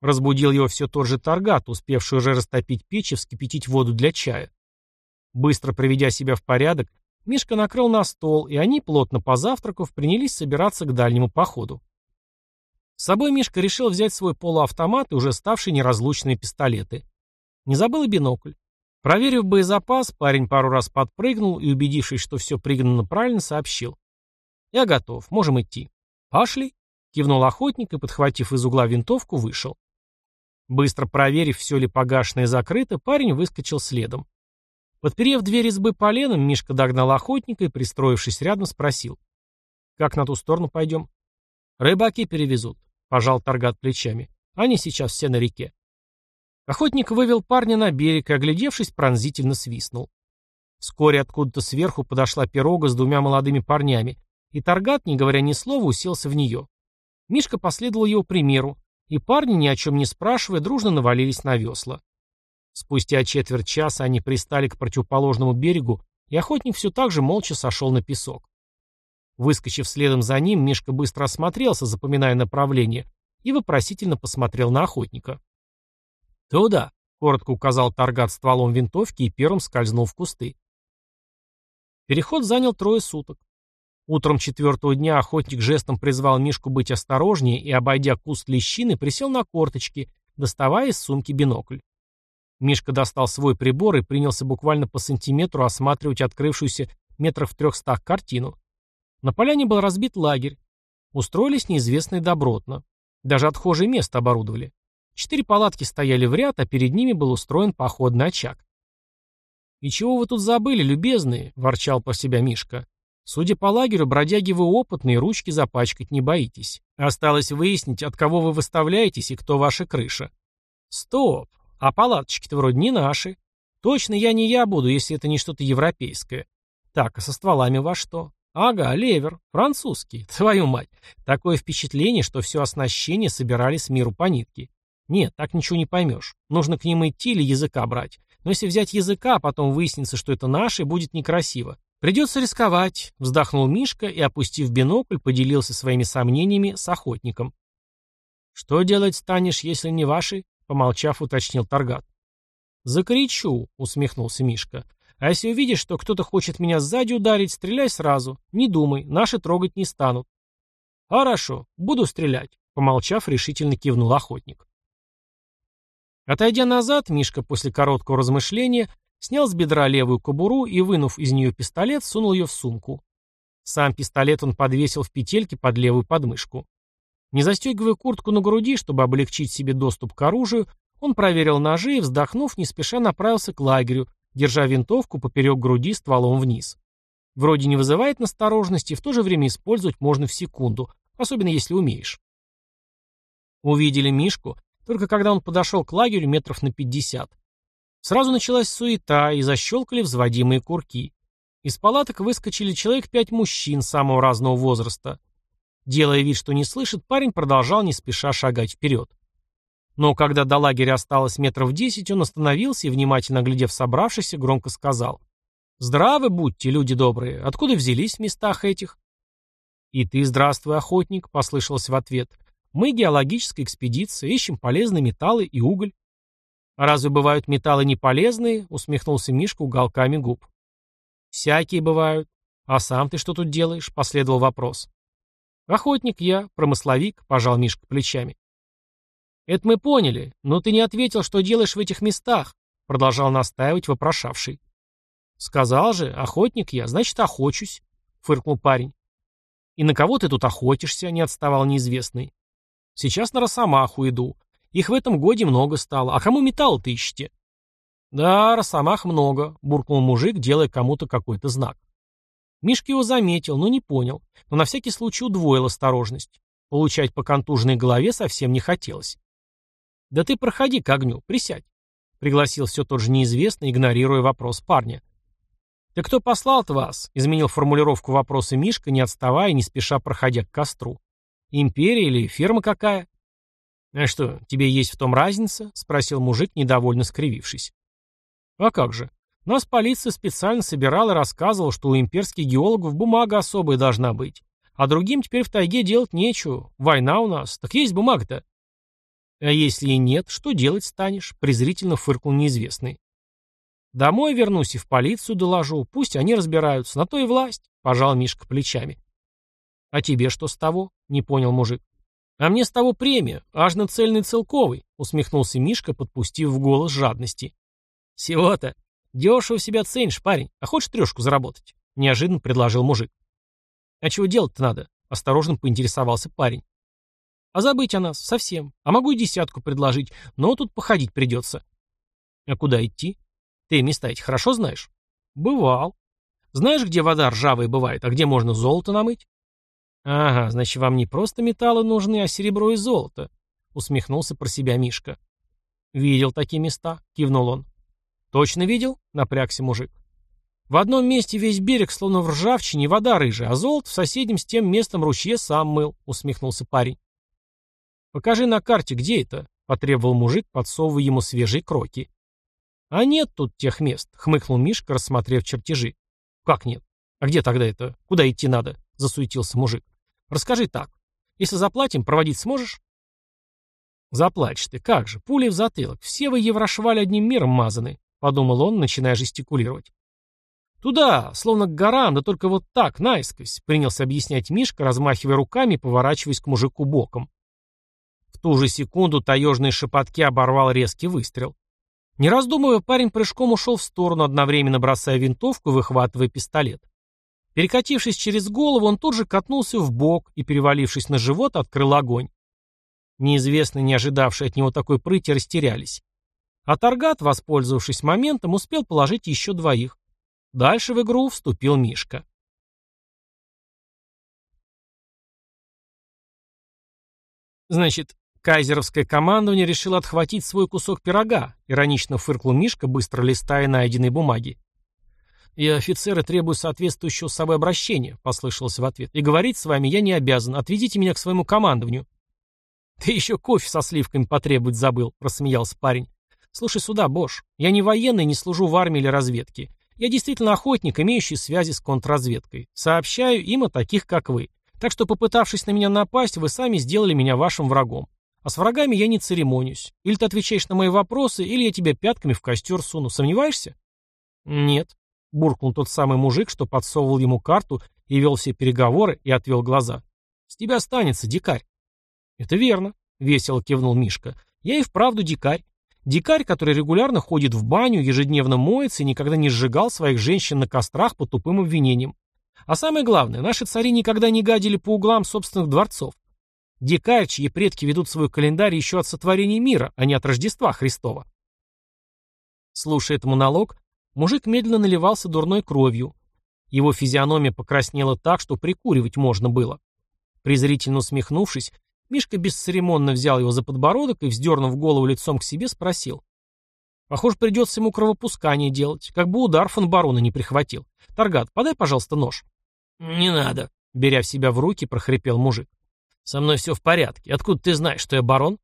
Разбудил его все тот же Таргат, успевший уже растопить печь и вскипятить воду для чая. Быстро приведя себя в порядок, Мишка накрыл на стол, и они, плотно позавтракав, принялись собираться к дальнему походу. С собой Мишка решил взять свой полуавтомат и уже ставшие неразлучные пистолеты. Не забыл и бинокль. Проверив боезапас, парень пару раз подпрыгнул и, убедившись, что все пригнано правильно, сообщил. «Я готов, можем идти». «Пошли», — кивнул охотник и, подхватив из угла винтовку, вышел. Быстро проверив, все ли погашено и закрыто, парень выскочил следом. Подперев дверь избы поленом, Мишка догнал охотника и, пристроившись рядом, спросил. «Как на ту сторону пойдем?» «Рыбаки перевезут», — пожал торгат плечами. «Они сейчас все на реке». Охотник вывел парня на берег и, оглядевшись, пронзительно свистнул. Вскоре откуда-то сверху подошла пирога с двумя молодыми парнями, и Таргат, не говоря ни слова, уселся в нее. Мишка последовал его примеру, и парни, ни о чем не спрашивая, дружно навалились на весла. Спустя четверть часа они пристали к противоположному берегу, и охотник все так же молча сошел на песок. Выскочив следом за ним, Мишка быстро осмотрелся, запоминая направление, и вопросительно посмотрел на охотника. «Туда», — коротко указал Таргат стволом винтовки и первым скользнул в кусты. Переход занял трое суток. Утром четвертого дня охотник жестом призвал Мишку быть осторожнее и, обойдя куст лещины, присел на корточки, доставая из сумки бинокль. Мишка достал свой прибор и принялся буквально по сантиметру осматривать открывшуюся метров в трехстах картину. На поляне был разбит лагерь. Устроились неизвестные добротно. Даже отхожее место оборудовали. Четыре палатки стояли в ряд, а перед ними был устроен походный очаг. «И чего вы тут забыли, любезные?» – ворчал по себя Мишка. Судя по лагерю, бродяги вы опытные, ручки запачкать не боитесь. Осталось выяснить, от кого вы выставляетесь и кто ваша крыша. Стоп, а палаточки-то вроде не наши. Точно я не я буду, если это не что-то европейское. Так, а со стволами во что? Ага, левер, французский, *laughs* твою мать. Такое впечатление, что все оснащение собирали с миру по нитке. Нет, так ничего не поймешь. Нужно к ним идти или языка брать. Но если взять языка, а потом выяснится, что это наши, будет некрасиво. «Придется рисковать», — вздохнул Мишка и, опустив бинокль, поделился своими сомнениями с охотником. «Что делать станешь, если не ваши?» — помолчав, уточнил Таргат. «Закричу», — усмехнулся Мишка. «А если увидишь, что кто-то хочет меня сзади ударить, стреляй сразу. Не думай, наши трогать не станут». «Хорошо, буду стрелять», — помолчав, решительно кивнул охотник. Отойдя назад, Мишка после короткого размышления Снял с бедра левую кобуру и, вынув из нее пистолет, сунул ее в сумку. Сам пистолет он подвесил в петельке под левую подмышку. Не застегивая куртку на груди, чтобы облегчить себе доступ к оружию, он проверил ножи и, вздохнув, не спеша направился к лагерю, держа винтовку поперек груди стволом вниз. Вроде не вызывает насторожности, в то же время использовать можно в секунду, особенно если умеешь. Увидели Мишку, только когда он подошел к лагерю метров на пятьдесят. Сразу началась суета, и защелкали взводимые курки. Из палаток выскочили человек пять мужчин самого разного возраста. Делая вид, что не слышит, парень продолжал не спеша шагать вперед. Но когда до лагеря осталось метров десять, он остановился и, внимательно глядев собравшихся, громко сказал. «Здравы будьте, люди добрые. Откуда взялись в местах этих?» «И ты здравствуй, охотник», — послышалось в ответ. «Мы геологическая экспедиция, ищем полезные металлы и уголь». «А разве бывают металлы неполезные?» — усмехнулся Мишка уголками губ. «Всякие бывают. А сам ты что тут делаешь?» — последовал вопрос. «Охотник я, промысловик», — пожал Мишка плечами. «Это мы поняли, но ты не ответил, что делаешь в этих местах», — продолжал настаивать вопрошавший. «Сказал же, охотник я, значит, охочусь», — фыркнул парень. «И на кого ты тут охотишься?» — не отставал неизвестный. «Сейчас на росомаху иду. Их в этом годе много стало. А кому металл-то ищете?» «Да, росомах много», — буркнул мужик, делая кому-то какой-то знак. Мишка его заметил, но не понял, но на всякий случай удвоил осторожность. Получать по контуженной голове совсем не хотелось. «Да ты проходи к огню, присядь», — пригласил все тот же неизвестный, игнорируя вопрос парня. «Ты кто послал-то вас?» — изменил формулировку вопроса Мишка, не отставая и не спеша проходя к костру. «Империя или фирма какая?» «А что, тебе есть в том разница?» — спросил мужик, недовольно скривившись. «А как же? Нас полиция специально собирала и рассказывала, что у имперских геологов бумага особая должна быть. А другим теперь в тайге делать нечего. Война у нас. Так есть бумага-то?» «А если и нет, что делать станешь?» — презрительно фыркнул неизвестный. Домой вернусь и в полицию доложу. Пусть они разбираются. На то и власть. Пожал Мишка плечами. А тебе что с того? Не понял мужик. А мне с того премия. Аж на цельный целковый. Усмехнулся Мишка, подпустив в голос жадности. Всего-то. Дешево себя ценишь, парень. А хочешь трешку заработать? Неожиданно предложил мужик. А чего делать-то надо? Осторожно поинтересовался парень. А забыть о нас совсем. А могу и десятку предложить, но тут походить придется. А куда идти? Ты места эти хорошо знаешь? Бывал. Знаешь, где вода ржавая бывает, а где можно золото намыть? Ага, значит, вам не просто металлы нужны, а серебро и золото, усмехнулся про себя Мишка. Видел такие места, кивнул он. Точно видел? Напрягся мужик. В одном месте весь берег словно в ржавчине, вода рыжая, а золото в соседнем с тем местом ручье сам мыл, усмехнулся парень. Покажи на карте, где это, потребовал мужик, подсовывая ему свежие кроки. «А нет тут тех мест», — хмыкнул Мишка, рассмотрев чертежи. «Как нет? А где тогда это? Куда идти надо?» — засуетился мужик. «Расскажи так. Если заплатим, проводить сможешь?» «Заплачешь ты, как же, пули в затылок. Все вы еврошвали одним миром мазаны», — подумал он, начиная жестикулировать. «Туда, словно к горам, да только вот так, наискось», — принялся объяснять Мишка, размахивая руками и поворачиваясь к мужику боком. В ту же секунду таежные шепотки оборвал резкий выстрел. Не раздумывая, парень прыжком ушел в сторону, одновременно бросая винтовку и выхватывая пистолет. Перекатившись через голову, он тут же катнулся в бок и, перевалившись на живот, открыл огонь. Неизвестные, не ожидавшие от него такой прыти, растерялись. А Таргат, воспользовавшись моментом, успел положить еще двоих. Дальше в игру вступил Мишка. Значит, Кайзеровское командование решило отхватить свой кусок пирога, иронично фыркнул Мишка, быстро листая найденной бумаги. «И офицеры требуют соответствующего с собой обращения», — послышалось в ответ. «И говорить с вами я не обязан. Отведите меня к своему командованию». «Ты еще кофе со сливками потребовать забыл», — рассмеялся парень. «Слушай сюда, Бош, я не военный, не служу в армии или разведке. Я действительно охотник, имеющий связи с контрразведкой. Сообщаю им о таких, как вы. Так что, попытавшись на меня напасть, вы сами сделали меня вашим врагом. А с врагами я не церемонюсь. Или ты отвечаешь на мои вопросы, или я тебя пятками в костер суну. Сомневаешься? Нет. Буркнул тот самый мужик, что подсовывал ему карту и вел все переговоры и отвел глаза. С тебя останется, дикарь. Это верно, весело кивнул Мишка. Я и вправду дикарь. Дикарь, который регулярно ходит в баню, ежедневно моется и никогда не сжигал своих женщин на кострах по тупым обвинениям. А самое главное, наши цари никогда не гадили по углам собственных дворцов. Дикарь, чьи предки ведут свой календарь еще от сотворения мира, а не от Рождества Христова. Слушая этот монолог, мужик медленно наливался дурной кровью. Его физиономия покраснела так, что прикуривать можно было. Презрительно усмехнувшись, Мишка бесцеремонно взял его за подбородок и, вздернув голову лицом к себе, спросил. Похоже, придется ему кровопускание делать, как бы удар фон барона не прихватил. Таргат, подай, пожалуйста, нож. Не надо, беря в себя в руки, прохрипел мужик. Со мной все в порядке. Откуда ты знаешь, что я барон?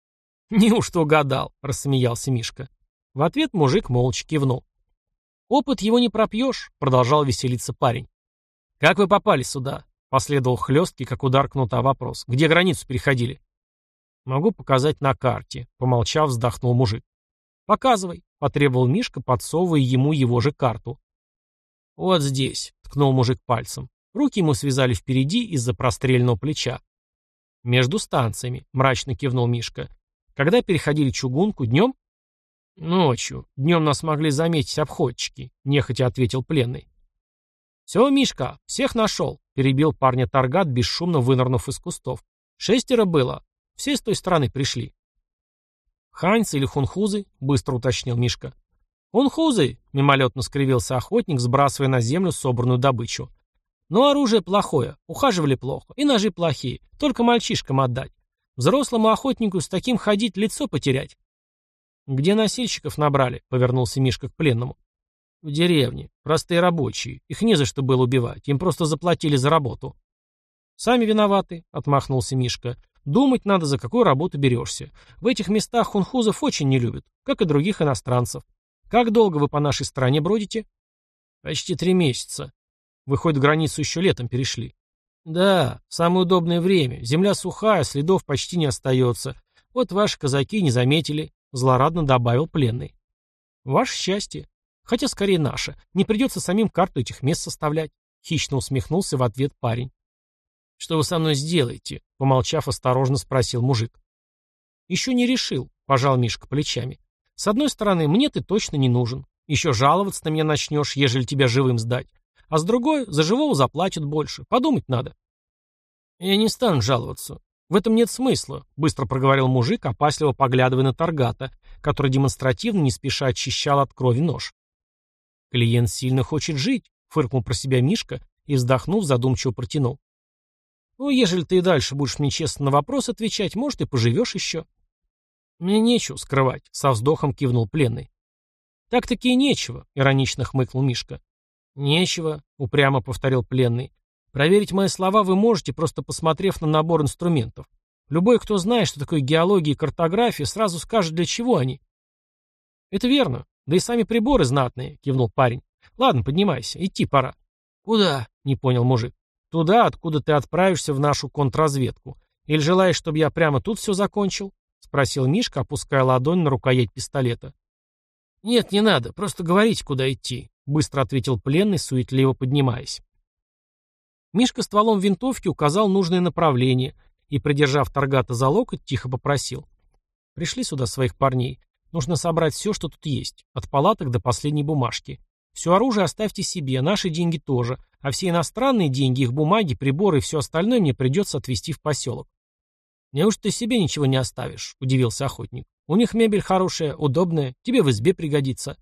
Неужто угадал, рассмеялся Мишка. В ответ мужик молча кивнул. Опыт его не пропьешь, продолжал веселиться парень. Как вы попали сюда? Последовал хлесткий, как удар кнута, вопрос. Где границу переходили? Могу показать на карте, помолчав, вздохнул мужик. Показывай, потребовал Мишка, подсовывая ему его же карту. Вот здесь, ткнул мужик пальцем. Руки ему связали впереди из-за прострельного плеча. Между станциями, мрачно кивнул Мишка. Когда переходили чугунку, днем? Ночью. Днем нас могли заметить обходчики, нехотя ответил пленный. Все, Мишка, всех нашел, перебил парня Таргат, бесшумно вынырнув из кустов. Шестеро было. Все с той стороны пришли. Ханьцы или хунхузы? Быстро уточнил Мишка. Хунхузы! Мимолетно скривился охотник, сбрасывая на землю собранную добычу. Но оружие плохое, ухаживали плохо, и ножи плохие, только мальчишкам отдать. Взрослому охотнику с таким ходить лицо потерять. «Где носильщиков набрали?» — повернулся Мишка к пленному. «В деревне. Простые рабочие. Их не за что было убивать. Им просто заплатили за работу». «Сами виноваты», — отмахнулся Мишка. «Думать надо, за какую работу берешься. В этих местах хунхузов очень не любят, как и других иностранцев. Как долго вы по нашей стране бродите?» «Почти три месяца. Выходит, границу еще летом перешли». «Да, самое удобное время. Земля сухая, следов почти не остается. Вот ваши казаки не заметили. Злорадно добавил пленный. Ваше счастье. Хотя скорее наше. Не придется самим карту этих мест составлять. Хищно усмехнулся в ответ парень. Что вы со мной сделаете? Помолчав, осторожно спросил мужик. Еще не решил, пожал Мишка плечами. С одной стороны, мне ты точно не нужен. Еще жаловаться на меня начнешь, ежели тебя живым сдать. А с другой, за живого заплатят больше. Подумать надо. Я не стану жаловаться. «В этом нет смысла», — быстро проговорил мужик, опасливо поглядывая на Таргата, который демонстративно не спеша очищал от крови нож. «Клиент сильно хочет жить», — фыркнул про себя Мишка и, вздохнув, задумчиво протянул. «Ну, ежели ты и дальше будешь мне честно на вопрос отвечать, может, и поживешь еще». «Мне нечего скрывать», — со вздохом кивнул пленный. «Так-таки и нечего», — иронично хмыкнул Мишка. «Нечего», — упрямо повторил пленный. Проверить мои слова вы можете, просто посмотрев на набор инструментов. Любой, кто знает, что такое геология и картография, сразу скажет, для чего они. Это верно. Да и сами приборы знатные, кивнул парень. Ладно, поднимайся, идти пора. Куда? Не понял мужик. Туда, откуда ты отправишься в нашу контрразведку. Или желаешь, чтобы я прямо тут все закончил? Спросил Мишка, опуская ладонь на рукоять пистолета. Нет, не надо, просто говорите, куда идти, быстро ответил пленный, суетливо поднимаясь. Мишка стволом винтовки указал нужное направление и, придержав Таргата за локоть, тихо попросил. «Пришли сюда своих парней. Нужно собрать все, что тут есть, от палаток до последней бумажки. Все оружие оставьте себе, наши деньги тоже, а все иностранные деньги, их бумаги, приборы и все остальное мне придется отвезти в поселок». «Неужто ты себе ничего не оставишь?» – удивился охотник. «У них мебель хорошая, удобная, тебе в избе пригодится».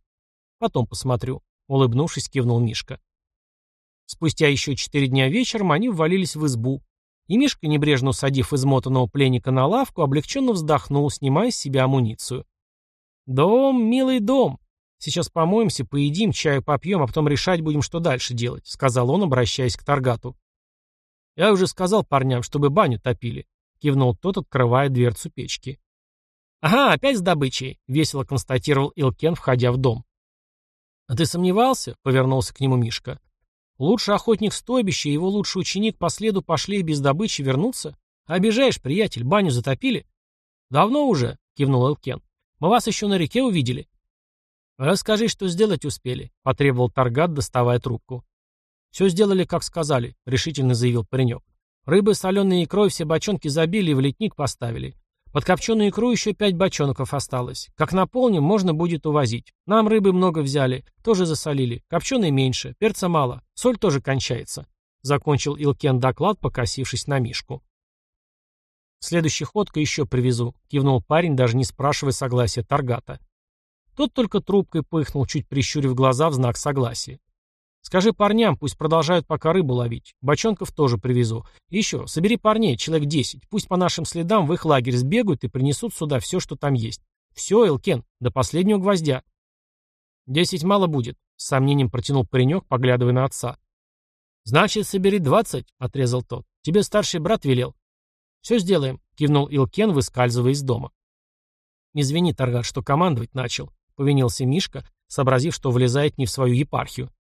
«Потом посмотрю», – улыбнувшись, кивнул Мишка. Спустя еще четыре дня вечером они ввалились в избу, и Мишка, небрежно усадив измотанного пленника на лавку, облегченно вздохнул, снимая с себя амуницию. «Дом, милый дом. Сейчас помоемся, поедим, чаю попьем, а потом решать будем, что дальше делать», — сказал он, обращаясь к Таргату. «Я уже сказал парням, чтобы баню топили», — кивнул тот, открывая дверцу печки. «Ага, опять с добычей», — весело констатировал Илкен, входя в дом. «А ты сомневался?» — повернулся к нему Мишка. Лучший охотник стойбища и его лучший ученик по следу пошли и без добычи вернуться? Обижаешь, приятель, баню затопили? Давно уже, кивнул Элкен. Мы вас еще на реке увидели. Расскажи, что сделать успели, потребовал Таргат, доставая трубку. Все сделали, как сказали, решительно заявил паренек. Рыбы, соленые икрой все бочонки забили и в летник поставили. Под копченую икру еще пять бочонков осталось. Как наполним, можно будет увозить. Нам рыбы много взяли, тоже засолили. Копченой меньше, перца мало, соль тоже кончается. Закончил Илкен доклад, покосившись на Мишку. Следующий ходка еще привезу, кивнул парень, даже не спрашивая согласия Таргата. Тот только трубкой пыхнул, чуть прищурив глаза в знак согласия. Скажи парням, пусть продолжают пока рыбу ловить. Бочонков тоже привезу. Еще, собери парней, человек десять. Пусть по нашим следам в их лагерь сбегают и принесут сюда все, что там есть. Все, Элкен, до последнего гвоздя. Десять мало будет, с сомнением протянул паренек, поглядывая на отца. Значит, собери двадцать, отрезал тот. Тебе старший брат велел. Все сделаем, кивнул Илкен, выскальзывая из дома. Извини, Таргат, что командовать начал, повинился Мишка, сообразив, что влезает не в свою епархию.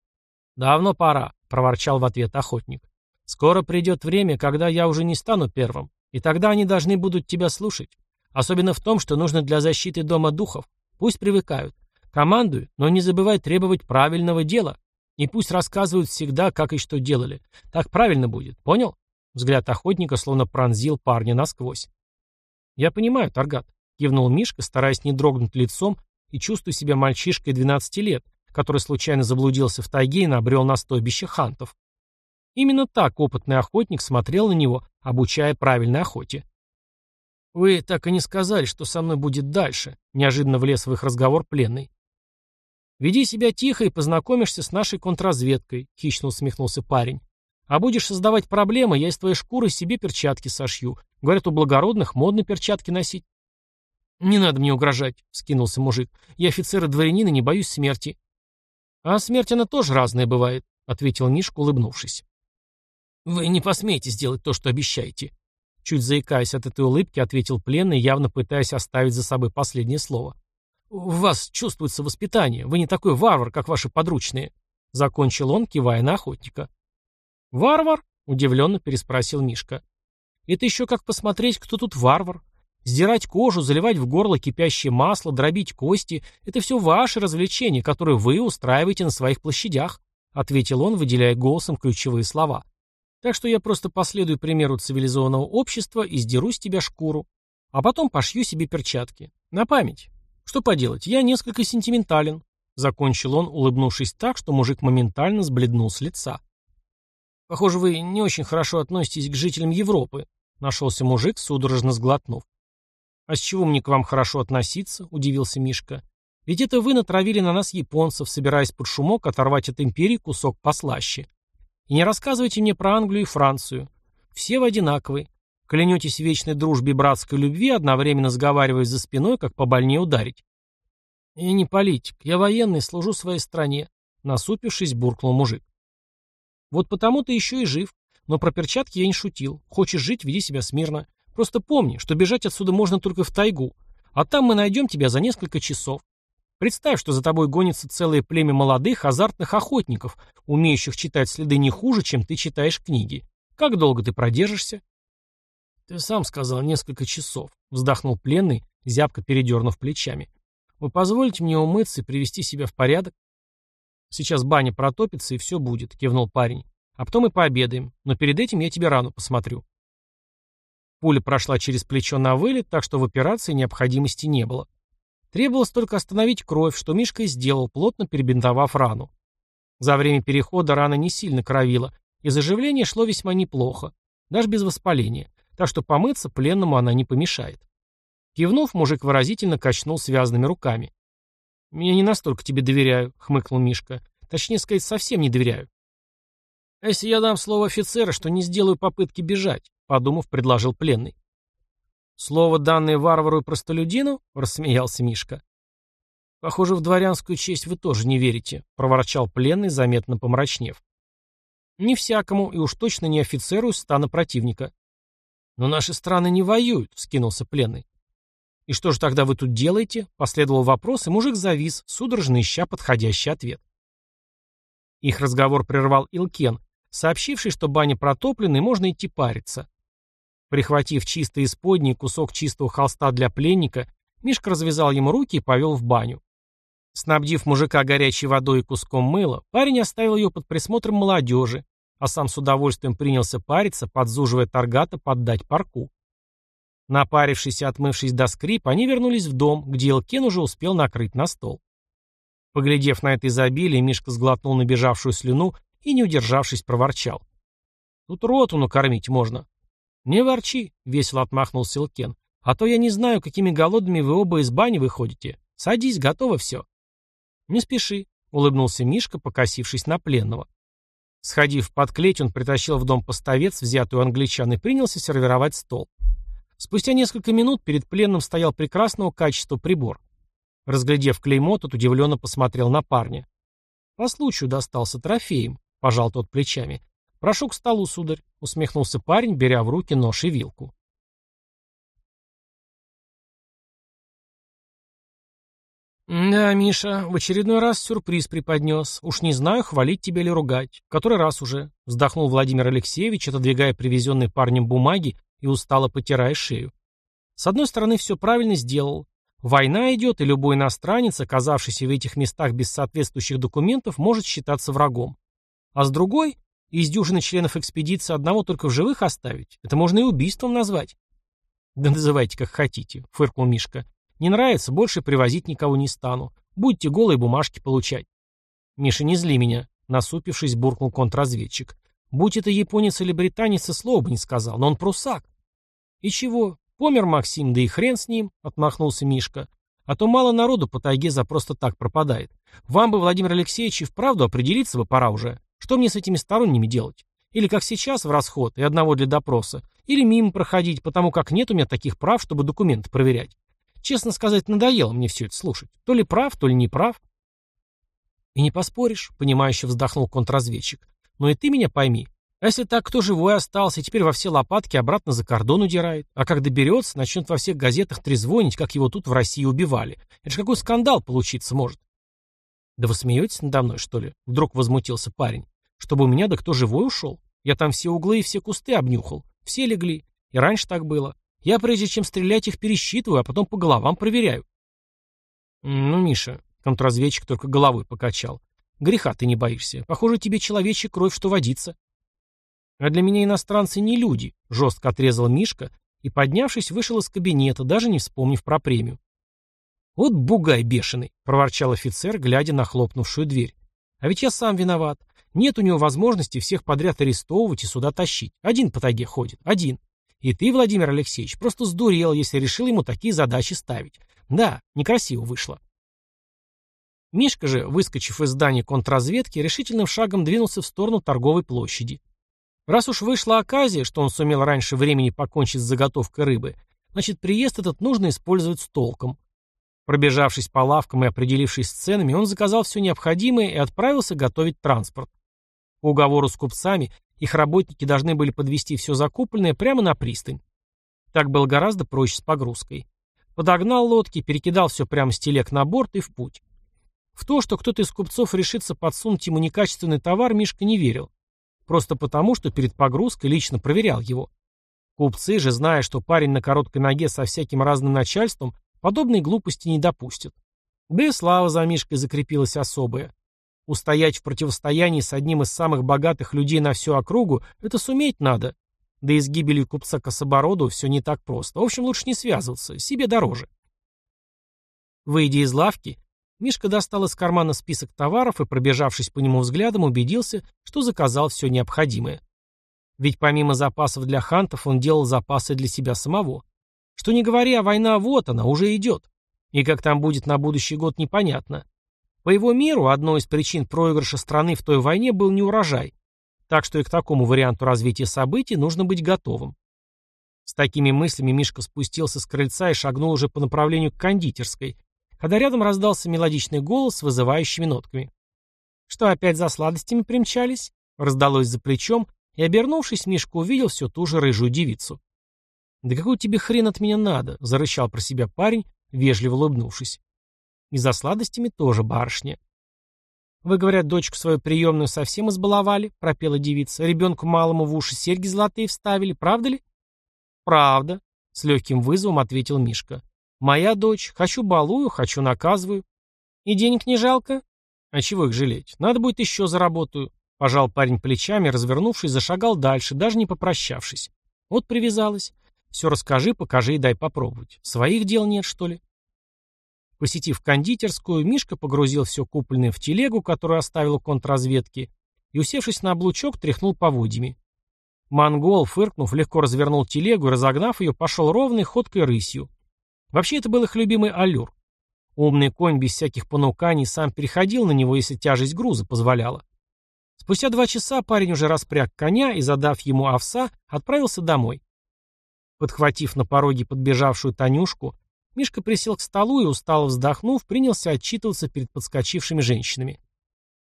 «Давно пора», — проворчал в ответ охотник. «Скоро придет время, когда я уже не стану первым, и тогда они должны будут тебя слушать. Особенно в том, что нужно для защиты дома духов. Пусть привыкают. Командуй, но не забывай требовать правильного дела. И пусть рассказывают всегда, как и что делали. Так правильно будет, понял?» Взгляд охотника словно пронзил парня насквозь. «Я понимаю, Таргат», — кивнул Мишка, стараясь не дрогнуть лицом и чувствуя себя мальчишкой 12 лет, который случайно заблудился в тайге и набрел на стойбище хантов. Именно так опытный охотник смотрел на него, обучая правильной охоте. «Вы так и не сказали, что со мной будет дальше», — неожиданно влез в их разговор пленный. «Веди себя тихо и познакомишься с нашей контрразведкой», — хищно усмехнулся парень. «А будешь создавать проблемы, я из твоей шкуры себе перчатки сошью. Говорят, у благородных модно перчатки носить». «Не надо мне угрожать», — скинулся мужик. «Я офицер и дворянин и не боюсь смерти». «А смерть она тоже разная бывает», — ответил Мишка, улыбнувшись. «Вы не посмеете сделать то, что обещаете», — чуть заикаясь от этой улыбки, ответил пленный, явно пытаясь оставить за собой последнее слово. «В вас чувствуется воспитание. Вы не такой варвар, как ваши подручные», — закончил он, кивая на охотника. «Варвар?» — удивленно переспросил Мишка. «Это еще как посмотреть, кто тут варвар. Сдирать кожу, заливать в горло кипящее масло, дробить кости — это все ваши развлечения, которые вы устраиваете на своих площадях», — ответил он, выделяя голосом ключевые слова. «Так что я просто последую примеру цивилизованного общества и сдеру с тебя шкуру, а потом пошью себе перчатки. На память. Что поделать, я несколько сентиментален», — закончил он, улыбнувшись так, что мужик моментально сбледнул с лица. «Похоже, вы не очень хорошо относитесь к жителям Европы», — нашелся мужик, судорожно сглотнув. «А с чего мне к вам хорошо относиться?» – удивился Мишка. «Ведь это вы натравили на нас японцев, собираясь под шумок оторвать от империи кусок послаще. И не рассказывайте мне про Англию и Францию. Все вы одинаковые. Клянетесь вечной дружбе и братской любви, одновременно сговариваясь за спиной, как по больне ударить». «Я не политик, я военный, служу своей стране», – насупившись, буркнул мужик. «Вот потому ты еще и жив. Но про перчатки я не шутил. Хочешь жить, веди себя смирно. Просто помни, что бежать отсюда можно только в тайгу, а там мы найдем тебя за несколько часов. Представь, что за тобой гонится целое племя молодых, азартных охотников, умеющих читать следы не хуже, чем ты читаешь книги. Как долго ты продержишься? Ты сам сказал несколько часов, вздохнул пленный, зябко передернув плечами. Вы позволите мне умыться и привести себя в порядок? Сейчас баня протопится и все будет, кивнул парень. А потом мы пообедаем, но перед этим я тебе рану посмотрю. Пуля прошла через плечо на вылет, так что в операции необходимости не было. Требовалось только остановить кровь, что Мишка и сделал, плотно перебинтовав рану. За время перехода рана не сильно кровила, и заживление шло весьма неплохо, даже без воспаления, так что помыться пленному она не помешает. Кивнув, мужик выразительно качнул связанными руками. «Я не настолько тебе доверяю», — хмыкнул Мишка. «Точнее сказать, совсем не доверяю». «А если я дам слово офицера, что не сделаю попытки бежать?» Подумав, предложил пленный. «Слово, данное варвару и простолюдину?» — рассмеялся Мишка. «Похоже, в дворянскую честь вы тоже не верите», — проворчал пленный, заметно помрачнев. «Не всякому, и уж точно не офицеру из стана противника». «Но наши страны не воюют», — вскинулся пленный. «И что же тогда вы тут делаете?» — последовал вопрос, и мужик завис, судорожно ища подходящий ответ. Их разговор прервал Илкен, сообщивший, что баня протоплена и можно идти париться. Прихватив чистый исподний кусок чистого холста для пленника, Мишка развязал ему руки и повел в баню. Снабдив мужика горячей водой и куском мыла, парень оставил ее под присмотром молодежи, а сам с удовольствием принялся париться, подзуживая Таргата поддать парку. Напарившись и отмывшись до скрипа, они вернулись в дом, где Элкен уже успел накрыть на стол. Поглядев на это изобилие, Мишка сглотнул набежавшую слюну и, не удержавшись, проворчал. «Тут роту накормить можно. «Не ворчи», — весело отмахнулся Илкен. «А то я не знаю, какими голодными вы оба из бани выходите. Садись, готово все». «Не спеши», — улыбнулся Мишка, покосившись на пленного. Сходив под клеть, он притащил в дом поставец, взятую англичан, и принялся сервировать стол. Спустя несколько минут перед пленным стоял прекрасного качества прибор. Разглядев клеймо, тот удивленно посмотрел на парня. «По случаю достался трофеем», — пожал тот плечами. «Прошу к столу, сударь», — усмехнулся парень, беря в руки нож и вилку. «Да, Миша, в очередной раз сюрприз преподнес. Уж не знаю, хвалить тебя или ругать. Который раз уже?» — вздохнул Владимир Алексеевич, отодвигая привезенные парнем бумаги и устало потирая шею. «С одной стороны, все правильно сделал. Война идет, и любой иностранец, оказавшийся в этих местах без соответствующих документов, может считаться врагом. А с другой, из дюжины членов экспедиции одного только в живых оставить. Это можно и убийством назвать». «Да называйте как хотите», — фыркнул Мишка. Не нравится, больше привозить никого не стану. Будете голые бумажки получать. Миша, не зли меня, насупившись, буркнул контрразведчик. Будь это японец или британец, и слова бы не сказал, но он прусак. И чего? Помер Максим, да и хрен с ним, отмахнулся Мишка. А то мало народу по тайге за просто так пропадает. Вам бы, Владимир Алексеевич, и вправду определиться бы пора уже. Что мне с этими сторонними делать? Или как сейчас в расход и одного для допроса, или мимо проходить, потому как нет у меня таких прав, чтобы документы проверять. Честно сказать, надоело мне все это слушать. То ли прав, то ли не прав. И не поспоришь, понимающе вздохнул контрразведчик. Но и ты меня пойми. А если так, кто живой остался, и теперь во все лопатки обратно за кордон удирает? А как доберется, начнет во всех газетах трезвонить, как его тут в России убивали. Это ж какой скандал получиться может. Да вы смеетесь надо мной, что ли? Вдруг возмутился парень. Чтобы у меня да кто живой ушел? Я там все углы и все кусты обнюхал. Все легли. И раньше так было. Я, прежде чем стрелять, их пересчитываю, а потом по головам проверяю. Ну, Миша, контрразведчик только головой покачал. Греха ты не боишься. Похоже, тебе человечья кровь, что водится. А для меня иностранцы не люди, жестко отрезал Мишка и, поднявшись, вышел из кабинета, даже не вспомнив про премию. «Вот бугай бешеный!» — проворчал офицер, глядя на хлопнувшую дверь. «А ведь я сам виноват. Нет у него возможности всех подряд арестовывать и сюда тащить. Один по тайге ходит. Один. И ты, Владимир Алексеевич, просто сдурел, если решил ему такие задачи ставить. Да, некрасиво вышло. Мишка же, выскочив из здания контрразведки, решительным шагом двинулся в сторону торговой площади. Раз уж вышла оказия, что он сумел раньше времени покончить с заготовкой рыбы, значит, приезд этот нужно использовать с толком. Пробежавшись по лавкам и определившись с ценами, он заказал все необходимое и отправился готовить транспорт. По уговору с купцами их работники должны были подвести все закупленное прямо на пристань. Так было гораздо проще с погрузкой. Подогнал лодки, перекидал все прямо с телег на борт и в путь. В то, что кто-то из купцов решится подсунуть ему некачественный товар, Мишка не верил. Просто потому, что перед погрузкой лично проверял его. Купцы же, зная, что парень на короткой ноге со всяким разным начальством, подобной глупости не допустят. Да и слава за Мишкой закрепилась особая. Устоять в противостоянии с одним из самых богатых людей на всю округу – это суметь надо. Да и с гибелью купца Кособороду все не так просто. В общем, лучше не связываться, себе дороже. Выйдя из лавки, Мишка достал из кармана список товаров и, пробежавшись по нему взглядом, убедился, что заказал все необходимое. Ведь помимо запасов для хантов, он делал запасы для себя самого. Что не говоря, война вот она, уже идет. И как там будет на будущий год, непонятно. По его миру одной из причин проигрыша страны в той войне был неурожай, так что и к такому варианту развития событий нужно быть готовым. С такими мыслями Мишка спустился с крыльца и шагнул уже по направлению к кондитерской, когда рядом раздался мелодичный голос с вызывающими нотками. «Что, опять за сладостями примчались?» раздалось за плечом, и, обернувшись, Мишка увидел всю ту же рыжую девицу. «Да какой тебе хрен от меня надо?» — зарычал про себя парень, вежливо улыбнувшись. И за сладостями тоже барышня. «Вы, говорят, дочку свою приемную совсем избаловали?» — пропела девица. «Ребенку малому в уши серьги золотые вставили, правда ли?» «Правда», — с легким вызовом ответил Мишка. «Моя дочь. Хочу балую, хочу наказываю. И денег не жалко?» «А чего их жалеть? Надо будет еще заработаю». Пожал парень плечами, развернувшись, зашагал дальше, даже не попрощавшись. Вот привязалась. Все расскажи, покажи и дай попробовать. Своих дел нет, что ли? Посетив кондитерскую, Мишка погрузил все купленное в телегу, которую оставил у контрразведки, и, усевшись на облучок, тряхнул поводьями. Монгол, фыркнув, легко развернул телегу и, разогнав ее, пошел ровной ходкой рысью. Вообще, это был их любимый аллюр. Умный конь без всяких понуканий сам переходил на него, если тяжесть груза позволяла. Спустя два часа парень уже распряг коня и, задав ему овса, отправился домой. Подхватив на пороге подбежавшую Танюшку, Мишка присел к столу и, устало вздохнув, принялся отчитываться перед подскочившими женщинами.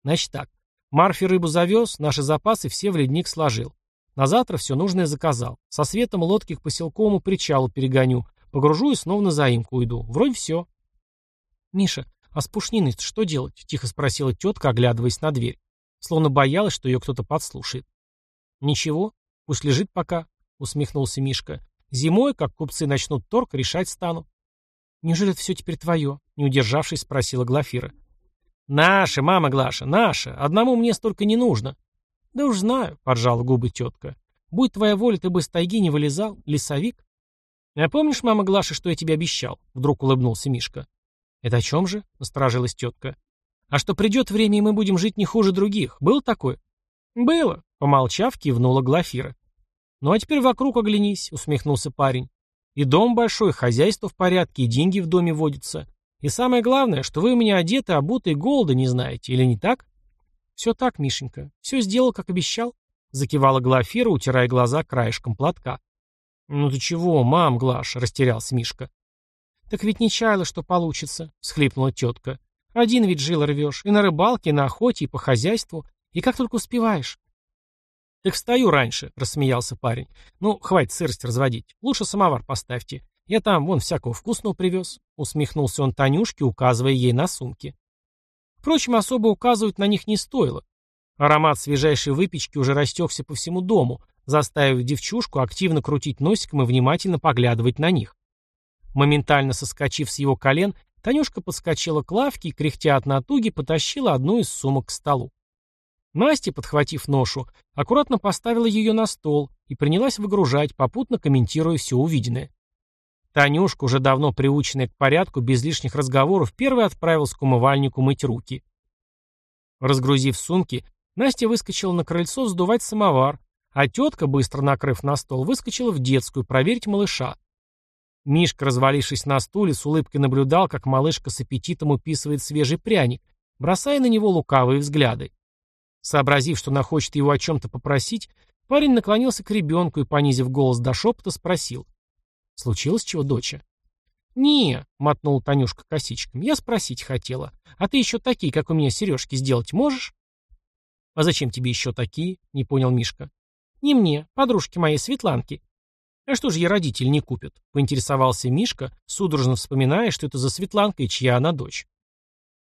Значит так, Марфи рыбу завез, наши запасы все в ледник сложил. На завтра все нужное заказал. Со светом лодки к поселковому причалу перегоню, погружу и снова на заимку уйду. Вроде все. Миша, а с пушниной что делать? Тихо спросила тетка, оглядываясь на дверь. Словно боялась, что ее кто-то подслушает. Ничего, пусть лежит пока, усмехнулся Мишка. Зимой, как купцы начнут торг, решать стану. Неужели все теперь твое? Не удержавшись, спросила Глафира. «Наше, мама Глаша, наше. Одному мне столько не нужно». «Да уж знаю», — поджала губы тетка. «Будь твоя воля, ты бы с тайги не вылезал, лесовик». «А помнишь, мама Глаша, что я тебе обещал?» — вдруг улыбнулся Мишка. «Это о чем же?» — насторожилась тетка. «А что придет время, и мы будем жить не хуже других. Было такое?» «Было», — помолчав, кивнула Глафира. «Ну а теперь вокруг оглянись», — усмехнулся парень. «И дом большой, хозяйство в порядке, и деньги в доме водятся. И самое главное, что вы у меня одеты, обуты и голода не знаете, или не так? Все так, Мишенька. Все сделал, как обещал. Закивала Глафира, утирая глаза краешком платка. «Ну ты чего, мам, Глаш?» — растерялся Мишка. «Так ведь не чаяла, что получится», — всхлипнула тетка. «Один ведь жил рвешь, и на рыбалке, и на охоте, и по хозяйству, и как только успеваешь». «Так встаю раньше», — рассмеялся парень. «Ну, хватит сырость разводить. Лучше самовар поставьте. Я там вон всякого вкусного привез», — усмехнулся он Танюшке, указывая ей на сумки. Впрочем, особо указывать на них не стоило. Аромат свежайшей выпечки уже растекся по всему дому, заставив девчушку активно крутить носиком и внимательно поглядывать на них. Моментально соскочив с его колен, Танюшка подскочила к лавке и, кряхтя от натуги, потащила одну из сумок к столу. Настя, подхватив ношу, аккуратно поставила ее на стол и принялась выгружать, попутно комментируя все увиденное. Танюшка, уже давно приученная к порядку, без лишних разговоров, первой отправилась к умывальнику мыть руки. Разгрузив сумки, Настя выскочила на крыльцо сдувать самовар, а тетка, быстро накрыв на стол, выскочила в детскую проверить малыша. Мишка, развалившись на стуле, с улыбкой наблюдал, как малышка с аппетитом уписывает свежий пряник, бросая на него лукавые взгляды. Сообразив, что она хочет его о чем-то попросить, парень наклонился к ребенку и, понизив голос до шепота, спросил. Случилось чего, доча? «Не», — мотнул Танюшка косичками, — «я спросить хотела. А ты еще такие, как у меня, сережки сделать можешь?» «А зачем тебе еще такие?» — не понял Мишка. «Не мне, подружки моей Светланки». «А что же ей родители не купят?» — поинтересовался Мишка, судорожно вспоминая, что это за Светланка и чья она дочь.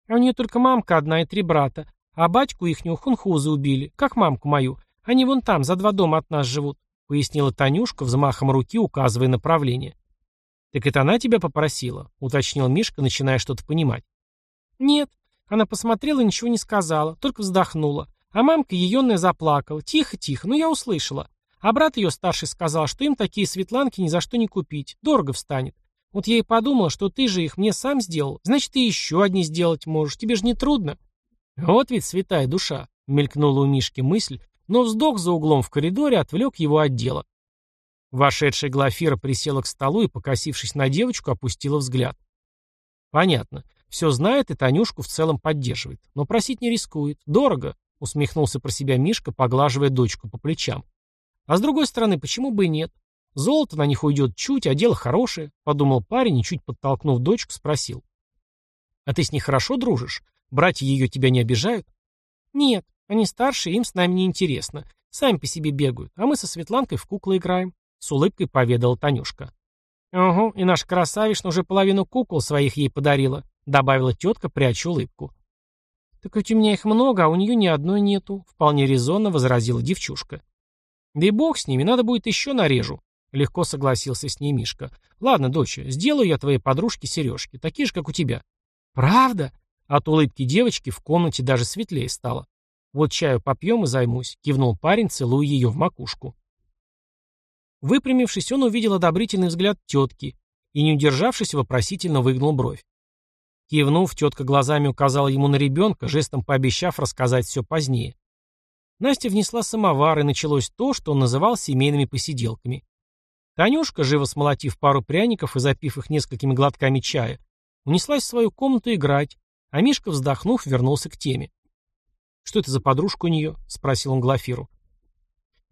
«А у нее только мамка одна и три брата, а батьку ихнего хунхузы убили, как мамку мою. Они вон там, за два дома от нас живут пояснила Танюшка, взмахом руки указывая направление. «Так это она тебя попросила?» — уточнил Мишка, начиная что-то понимать. «Нет». Она посмотрела и ничего не сказала, только вздохнула. А мамка еёная заплакала. Тихо-тихо, но я услышала. А брат ее старший сказал, что им такие светланки ни за что не купить. Дорого встанет. Вот я и подумала, что ты же их мне сам сделал. Значит, ты еще одни сделать можешь. Тебе же не трудно. Вот ведь святая душа. Мелькнула у Мишки мысль, но вздох за углом в коридоре отвлек его от дела. Вошедшая Глафира присела к столу и, покосившись на девочку, опустила взгляд. Понятно. Все знает и Танюшку в целом поддерживает. Но просить не рискует. Дорого, усмехнулся про себя Мишка, поглаживая дочку по плечам. А с другой стороны, почему бы и нет? Золото на них уйдет чуть, а дело хорошее, подумал парень и, чуть подтолкнув дочку, спросил. А ты с ней хорошо дружишь? Братья ее тебя не обижают? Нет, они старше, им с нами не интересно. Сами по себе бегают, а мы со Светланкой в куклы играем», — с улыбкой поведала Танюшка. «Угу, и наша красавишна уже половину кукол своих ей подарила», — добавила тетка, пряча улыбку. «Так ведь у меня их много, а у нее ни одной нету», — вполне резонно возразила девчушка. «Да и бог с ними, надо будет еще нарежу», — легко согласился с ней Мишка. «Ладно, доча, сделаю я твоей подружке сережки, такие же, как у тебя». «Правда?» От улыбки девочки в комнате даже светлее стало. «Вот чаю попьем и займусь», — кивнул парень, целуя ее в макушку. Выпрямившись, он увидел одобрительный взгляд тетки и, не удержавшись, вопросительно выгнул бровь. Кивнув, тетка глазами указала ему на ребенка, жестом пообещав рассказать все позднее. Настя внесла самовар, и началось то, что он называл семейными посиделками. Танюшка, живо смолотив пару пряников и запив их несколькими глотками чая, унеслась в свою комнату играть, а Мишка, вздохнув, вернулся к теме. Что это за подружка у нее? Спросил он Глафиру.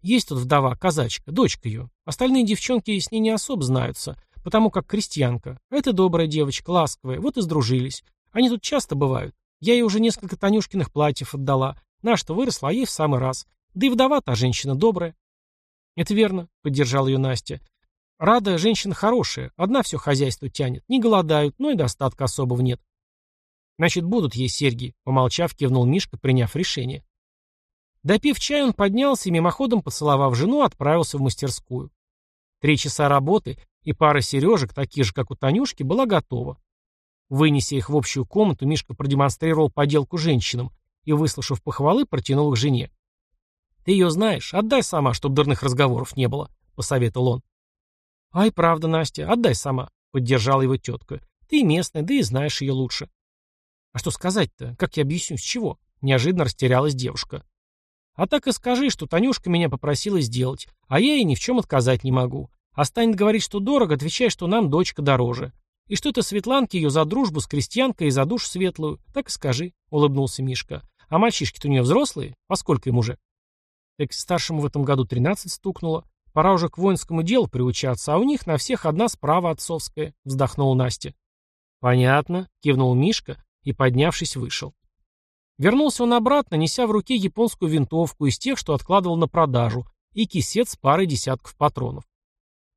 Есть тут вдова, казачка, дочка ее. Остальные девчонки с ней не особо знаются, потому как крестьянка. Это добрая девочка, ласковая, вот и сдружились. Они тут часто бывают. Я ей уже несколько Танюшкиных платьев отдала. Наш-то выросла, а ей в самый раз. Да и вдова та женщина добрая. Это верно, поддержал ее Настя. Рада женщина хорошая, одна все хозяйство тянет, не голодают, но и достатка особого нет. Значит, будут ей серьги, помолчав, кивнул Мишка, приняв решение. Допив чай, он поднялся и, мимоходом поцеловав жену, отправился в мастерскую. Три часа работы и пара сережек, таких же, как у Танюшки, была готова. Вынеся их в общую комнату, Мишка продемонстрировал поделку женщинам и, выслушав похвалы, протянул их жене. «Ты ее знаешь, отдай сама, чтобы дурных разговоров не было», — посоветовал он. «Ай, правда, Настя, отдай сама», — поддержала его тетка. «Ты местная, да и знаешь ее лучше». «А что сказать-то? Как я объясню, с чего?» — неожиданно растерялась девушка. «А так и скажи, что Танюшка меня попросила сделать, а я ей ни в чем отказать не могу. А станет говорить, что дорого, отвечай, что нам дочка дороже. И что это Светланке ее за дружбу с крестьянкой и за душу светлую. Так и скажи», — улыбнулся Мишка. «А мальчишки-то у нее взрослые? Поскольку им уже?» «Так старшему в этом году тринадцать стукнуло. Пора уже к воинскому делу приучаться, а у них на всех одна справа отцовская», — вздохнула Настя. «Понятно», — кивнул Мишка и, поднявшись, вышел. Вернулся он обратно, неся в руке японскую винтовку из тех, что откладывал на продажу, и кисет с парой десятков патронов.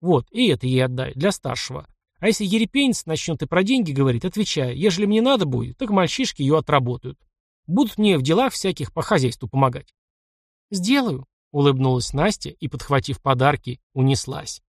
«Вот, и это ей отдай, для старшего. А если ерепенец начнет и про деньги говорить, отвечай, ежели мне надо будет, так мальчишки ее отработают. Будут мне в делах всяких по хозяйству помогать. Сделаю, улыбнулась Настя и, подхватив подарки, унеслась.